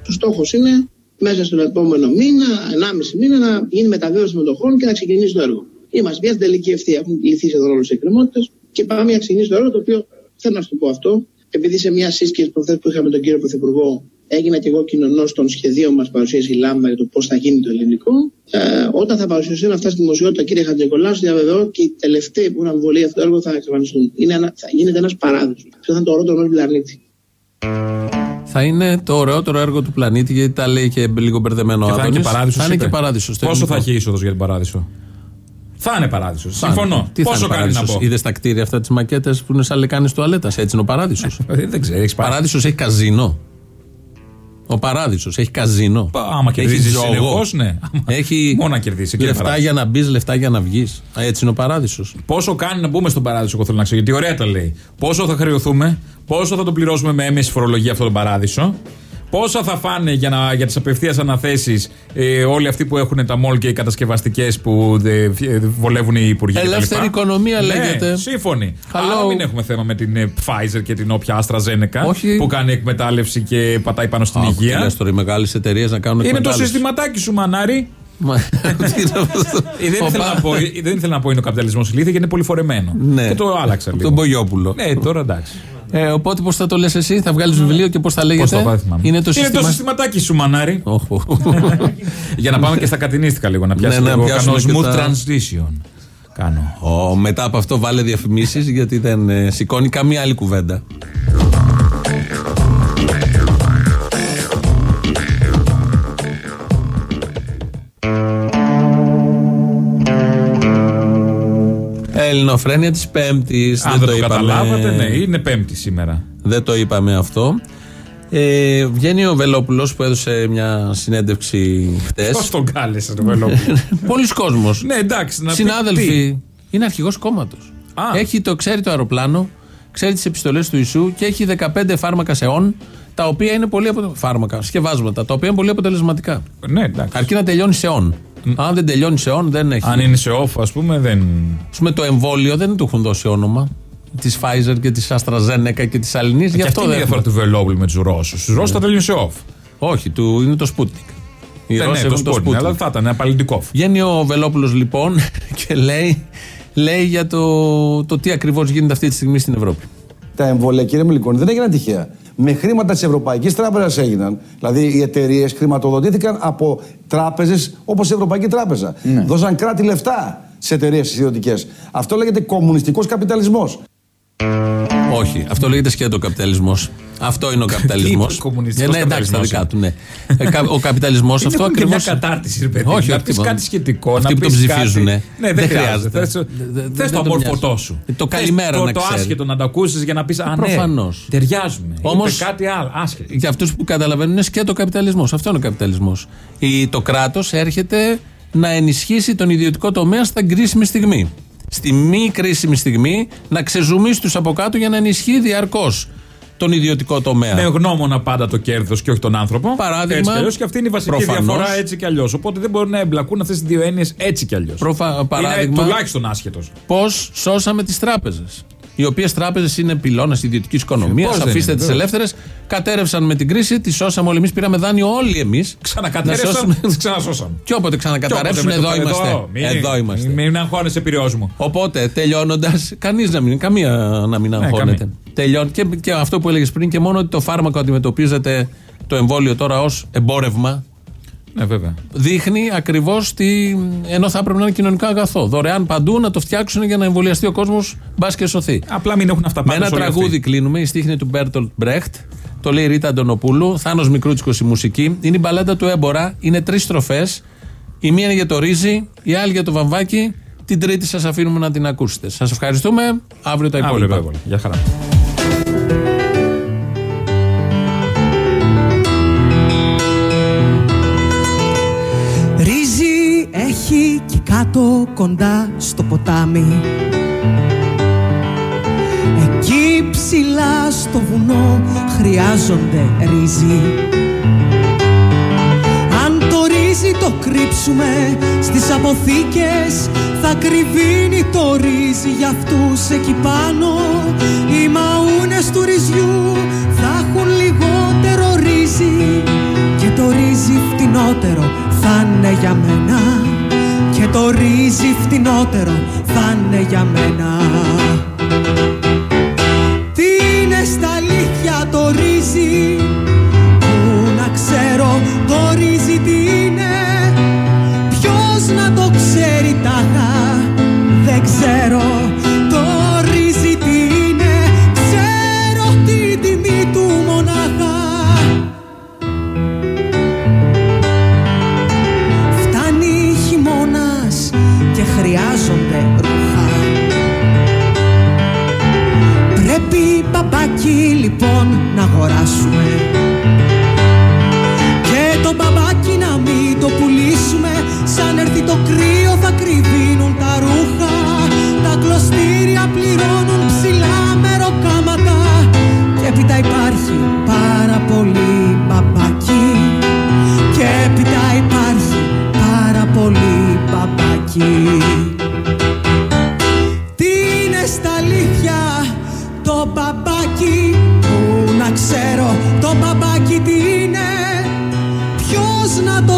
Ο στόχο είναι μέσα στον επόμενο μήνα, 1,5 μήνα, να γίνει μεταβίβαση μετοχών και να ξεκινήσει το έργο. Είμαστε πια στην τελική ευθεία. Έχουν λυθεί σχεδόν όλε οι εκκρεμότητες και πάμε για να ξεκινήσει το έργο. Το οποίο θέλω να σου το πω αυτό, επειδή σε μια σύσκεψη προχθές που είχαμε τον κύριο Πρωθυπουργό, έγινα και εγώ κοινωνός των σχεδίων μας παρουσίαση η Λάμπα για το πώς θα γίνει το ελληνικό. Ε, όταν θα παρουσιαστούν αυτά στη δημοσιότητα, κύριε Χατζεκολά, διαβεβαιώ και οι τελευταίοι που έχουν αμβολεί αυτό το έργο θα εξαφανιστούν. Είναι ένα, θα γίνεται ένας παράδεισος. Αυτό θα είναι το ωραίο του πλανήτη. Θα είναι το ωραιότερο έργο του πλανήτη, γιατί τα λέει και λίγο μπερδεμένο ο Και θα είναι και Άδωνης. παράδεισος. Θα είναι και παράδεισος. Πόσο θα έχει είσοδος για την παράδεισο; Θα είναι παράδεισος. Συμφωνώ. Τι Πόσο θα είναι κάνει να πω. Είδες τα κτίρια αυτά τις μακέτες που είναι σαν λεκάνες τουαλέτας; Έτσι είναι ο παράδεισος. Ε, δεν ξέρω, έχεις Παράδεισος έχει καζίνο. Ο παράδεισος έχει καζίνο. Άμα Έχει κερδίζεις τζόγο. συνεχώς, ναι. Έχει Μόνο να κερδίσει. εκεί είναι λεφτά παράδεισος. για να μπεις, λεφτά για να βγεις. Έτσι είναι ο παράδεισος. Πόσο κάνει να μπούμε στον παράδεισο, εγώ θέλω να ξέρω. Γιατί ωραία τα λέει. Πόσο θα χρεωθούμε, πόσο θα το πληρώσουμε με έμεση φορολογία αυτόν τον παράδεισο, πόσα θα φάνε για, να, για τις απευθείας αναθέσεις ε, όλοι αυτοί που έχουν τα μόλ και οι κατασκευαστικές που δε, ε, βολεύουν οι υπουργοί. κτλ. Ελεύθερη οικονομία Ναι, λέγεται. Σύμφωνοι. Hello. Άρα μην έχουμε θέμα με την ε, Pfizer και την όποια AstraZeneca Όχι. που κάνει εκμετάλλευση και πατάει πάνω στην Τι υγεία. λες τώρα οι μεγάλες εταιρείες να κάνουν Είναι το εκμετάλλευση. συστηματάκι σου, μανάρι. Μα, τι είναι αυτό; Ε, δεν, ήθελα Οπα. να πω, ε, δεν ήθελα να πω είναι ο καπιταλισμός ηλίθεια γιατί είναι πολύ φορεμένο. Ναι. Και το άλλαξα λίγο. Τον Μπογιόπουλο. Ναι, τώρα εντάξει. Ε, οπότε πώς θα το λες εσύ, θα βγάλεις βιβλίο και πώς θα λέγεται; Πώς το πάω, θυμάμαι. Είναι το είναι το σύστημα. συστηματάκι σου, μανάρι. Όχο. Για να πάμε και στα κατηνίστικα λίγο, να πιάσει Ναι, να λίγο. πιάσουμε Κάνω και smooth τα- transition. Κάνω. Ω, μετά από αυτό βάλε διαφημίσεις γιατί δεν ε, σηκώνει καμία άλλη κουβέντα. Ελληνοφρένεια της Πέμπτης. Αν δεν το καταλάβατε, ναι, είναι Πέμπτη σήμερα. Δεν το είπαμε αυτό. Ε, βγαίνει ο Βελόπουλος που έδωσε μια συνέντευξη χτες. Πώ τον κάλεσε το Βελόπουλο; Πολλοί κόσμος. ναι, εντάξει, να πει Συνάδελφοι, τι. είναι αρχηγός κόμματος. Α. Έχει το, ξέρει το αεροπλάνο, ξέρει τις επιστολές του Ιησού και έχει 15 φάρμακα σε όν, τα οποία είναι πολύ απο... φάρμακα, σκευάσματα, τα οποία είναι πολύ αποτελεσματικά. Ναι, εντάξει. Αρκεί να τελειώνει σε όν. Αν δεν τελειώνει σε όν, δεν έχει. Αν είναι σε off, ας πούμε, δεν. Ας πούμε, το εμβόλιο δεν του έχουν δώσει όνομα. Της Pfizer και της AstraZeneca και της Αλληνή. Γι' Και αυτό αυτή είναι η δεν. διαφορά του Βελόπουλου με τους Ρώσους. Τους Ρώσους τα τελειώνει σε off. Όχι, του, είναι το Sputnik. Οι Ναι, Ρώσοι ναι, το έχουν το Sputnik, Sputnik. αλλά θα ήταν απαλλητικό. Βγαίνει ο Βελόπουλος λοιπόν και λέει, λέει για το, το τι ακριβώς γίνεται αυτή τη στιγμή στην Ευρώπη. Τα εμβόλια, κύριε Μιλικόνη, δεν έγιναν τυχαία. Με χρήματα της Ευρωπαϊκής Τράπεζας έγιναν. Δηλαδή, οι εταιρείες χρηματοδοτήθηκαν από τράπεζες όπως η Ευρωπαϊκή Τράπεζα. Δώσαν κράτη λεφτά σε εταιρείες ιδιωτικές. Αυτό λέγεται κομμουνιστικός καπιταλισμός. Όχι, αυτό λέγεται σκέτο καπιταλισμός. Αυτό είναι ο καπιταλισμό. Τι είπε, κομμουνιστικός ναι, εντάξει, τα καπιταλισμός δικά του, ναι. Ε, κα- ο καπιταλισμός Είναι αυτό έχουν και ακριβώ. μια κατάρτιση, ρε παιδί. Όχι, να όχι, πεις τίποτα. κάτι σχετικό. Αυτοί να που το πεις ψηφίζουν. κάτι- Ναι, δεν χρειάζεται. Θες- Δε- δε- Θες δεν το το αμορφωτό μοιάζει. σου. Το Θες καλημέρα το- να Το ξέρει. άσχετο να το ακούσεις για να πεις Α, ναι, Προφανώς. ταιριάζουμε. Όμως- Είπε κάτι άλλο. Άσχετο. Για αυτούς που καταλαβαίνουν είναι σκέτο καπιταλισμός. Αυτό είναι ο καπιταλισμός. Το κράτος έρχεται να ενισχύσει τον ιδιωτικό τομέα στην κρίσιμη στιγμή. Στη μη κρίσιμη στιγμή να ξεζουμίσει του από κάτω για να ενισχύει διαρκώς τον ιδιωτικό τομέα. Με γνώμονα πάντα το κέρδος και όχι τον άνθρωπο. Παράδειγμα, Έτσι κι αλλιώς, και αυτή είναι η βασική προφανώς. διαφορά έτσι κι αλλιώς. Οπότε δεν μπορούν να εμπλακούν αυτές τι δύο έννοιες έτσι κι αλλιώς. Προφα- παράδειγμα- Είναι τουλάχιστον άσχετος. Πώς σώσαμε τις τράπεζες. Οι οποίες τράπεζες είναι πυλώνα ιδιωτικής οικονομίας. Πώς δεν Αφήστε είναι, τις βέβαια. ελεύθερες. Κατέρρευσαν με την κρίση, τις σώσαμε όλοι εμείς. Πήραμε δάνειο όλοι εμείς. Ξανακατέρρευσαν, τις ξανασώσαν. Και όποτε ξανακαταρρεύσουν, Και όποτε εδώ με το- είμαστε. εδώ, μην- Εδώ είμαστε. Μην, μην αγχώνεσαι Πειραιώς μου. Οπότε τελειώνοντας, κανείς να μην, καμία να μην αγχώνεται. Τελειών, και, και αυτό που έλεγες πριν, και μόνο ότι το φάρμακο αντιμετωπίζεται το εμβόλιο τώρα ως εμπόρευμα. Ναι, βέβαια. Δείχνει ακριβώς τι. ενώ θα έπρεπε να είναι κοινωνικό αγαθό. Δωρεάν παντού να το φτιάξουν για να εμβολιαστεί ο κόσμος, μπας και σωθεί. Απλά μην έχουν αυτά Με πάντα. ένα τραγούδι κλείνουμε. Η στίχνη του Μπέρτολτ Μπρέχτ. Το λέει η Ρίτα Αντωνοπούλου. Θάνος Μικρούτσικος η μουσική. Είναι η μπαλάντα του Έμπορα. Είναι τρεις στροφές. Η μία είναι για το ρύζι, η άλλη για το βαμβάκι. Την τρίτη σας αφήνουμε να την ακούσετε. Σας ευχαριστούμε. Αύριο τα Αύριο υπόλοιπα. τα υπόλοιπα. Γεια χαρά. Ρύζι έχει και κάτω κοντά στο ποτάμι. Εκεί ψηλά στο βουνό χρειάζονται ρύζι. Αν το ρύζι το κρύψουμε στις αποθήκες Θα κρυβίνει το ρύζι για αυτούς εκεί πάνω. Οι μαούνες του ρυζιού θα έχουν λιγότερο ρύζι Και το ρύζι φτηνότερο θα είναι για μένα. Και το ρύζι φτηνότερο θα είναι για μένα. Τι είναι στα αλήθεια το ρύζι;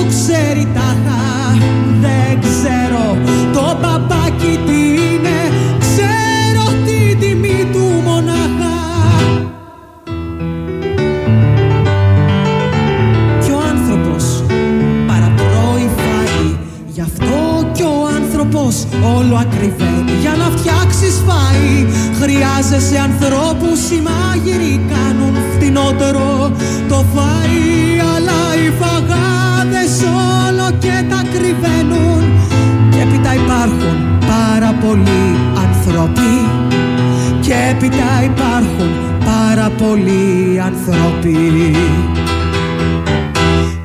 ξέρει τάχα Δεν ξέρω το παπάκι τι είναι. Ξέρω την τιμή του μονάχα. Κι ο άνθρωπος παραπρώει φάει Γι' αυτό κι ο άνθρωπος όλο ακριβεύει Για να φτιάξει φάει Χρειάζεσαι ανθρώπους σημάδι. Έπειτα υπάρχουν πάρα πολλοί άνθρωποι.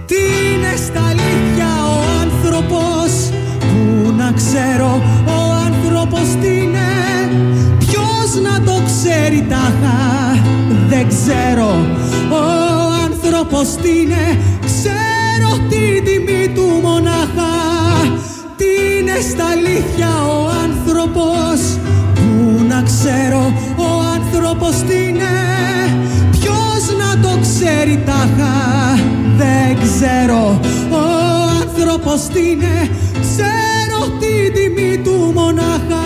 Τι είναι στα αλήθεια ο άνθρωπος Πού να ξέρω ο άνθρωπος τι είναι; Ποιος να το ξέρει τάχα; Δεν ξέρω. Ο άνθρωπος τι είναι; Ξέρω την τιμή του μονάχα. Τι είναι στα αλήθεια ο άνθρωπος Πού να ξέρω; πως είναι Ποιος να το ξέρει τάχα Δεν ξέρω. Ο άνθρωπος τι είναι Ξέρω την τιμή του μονάχα.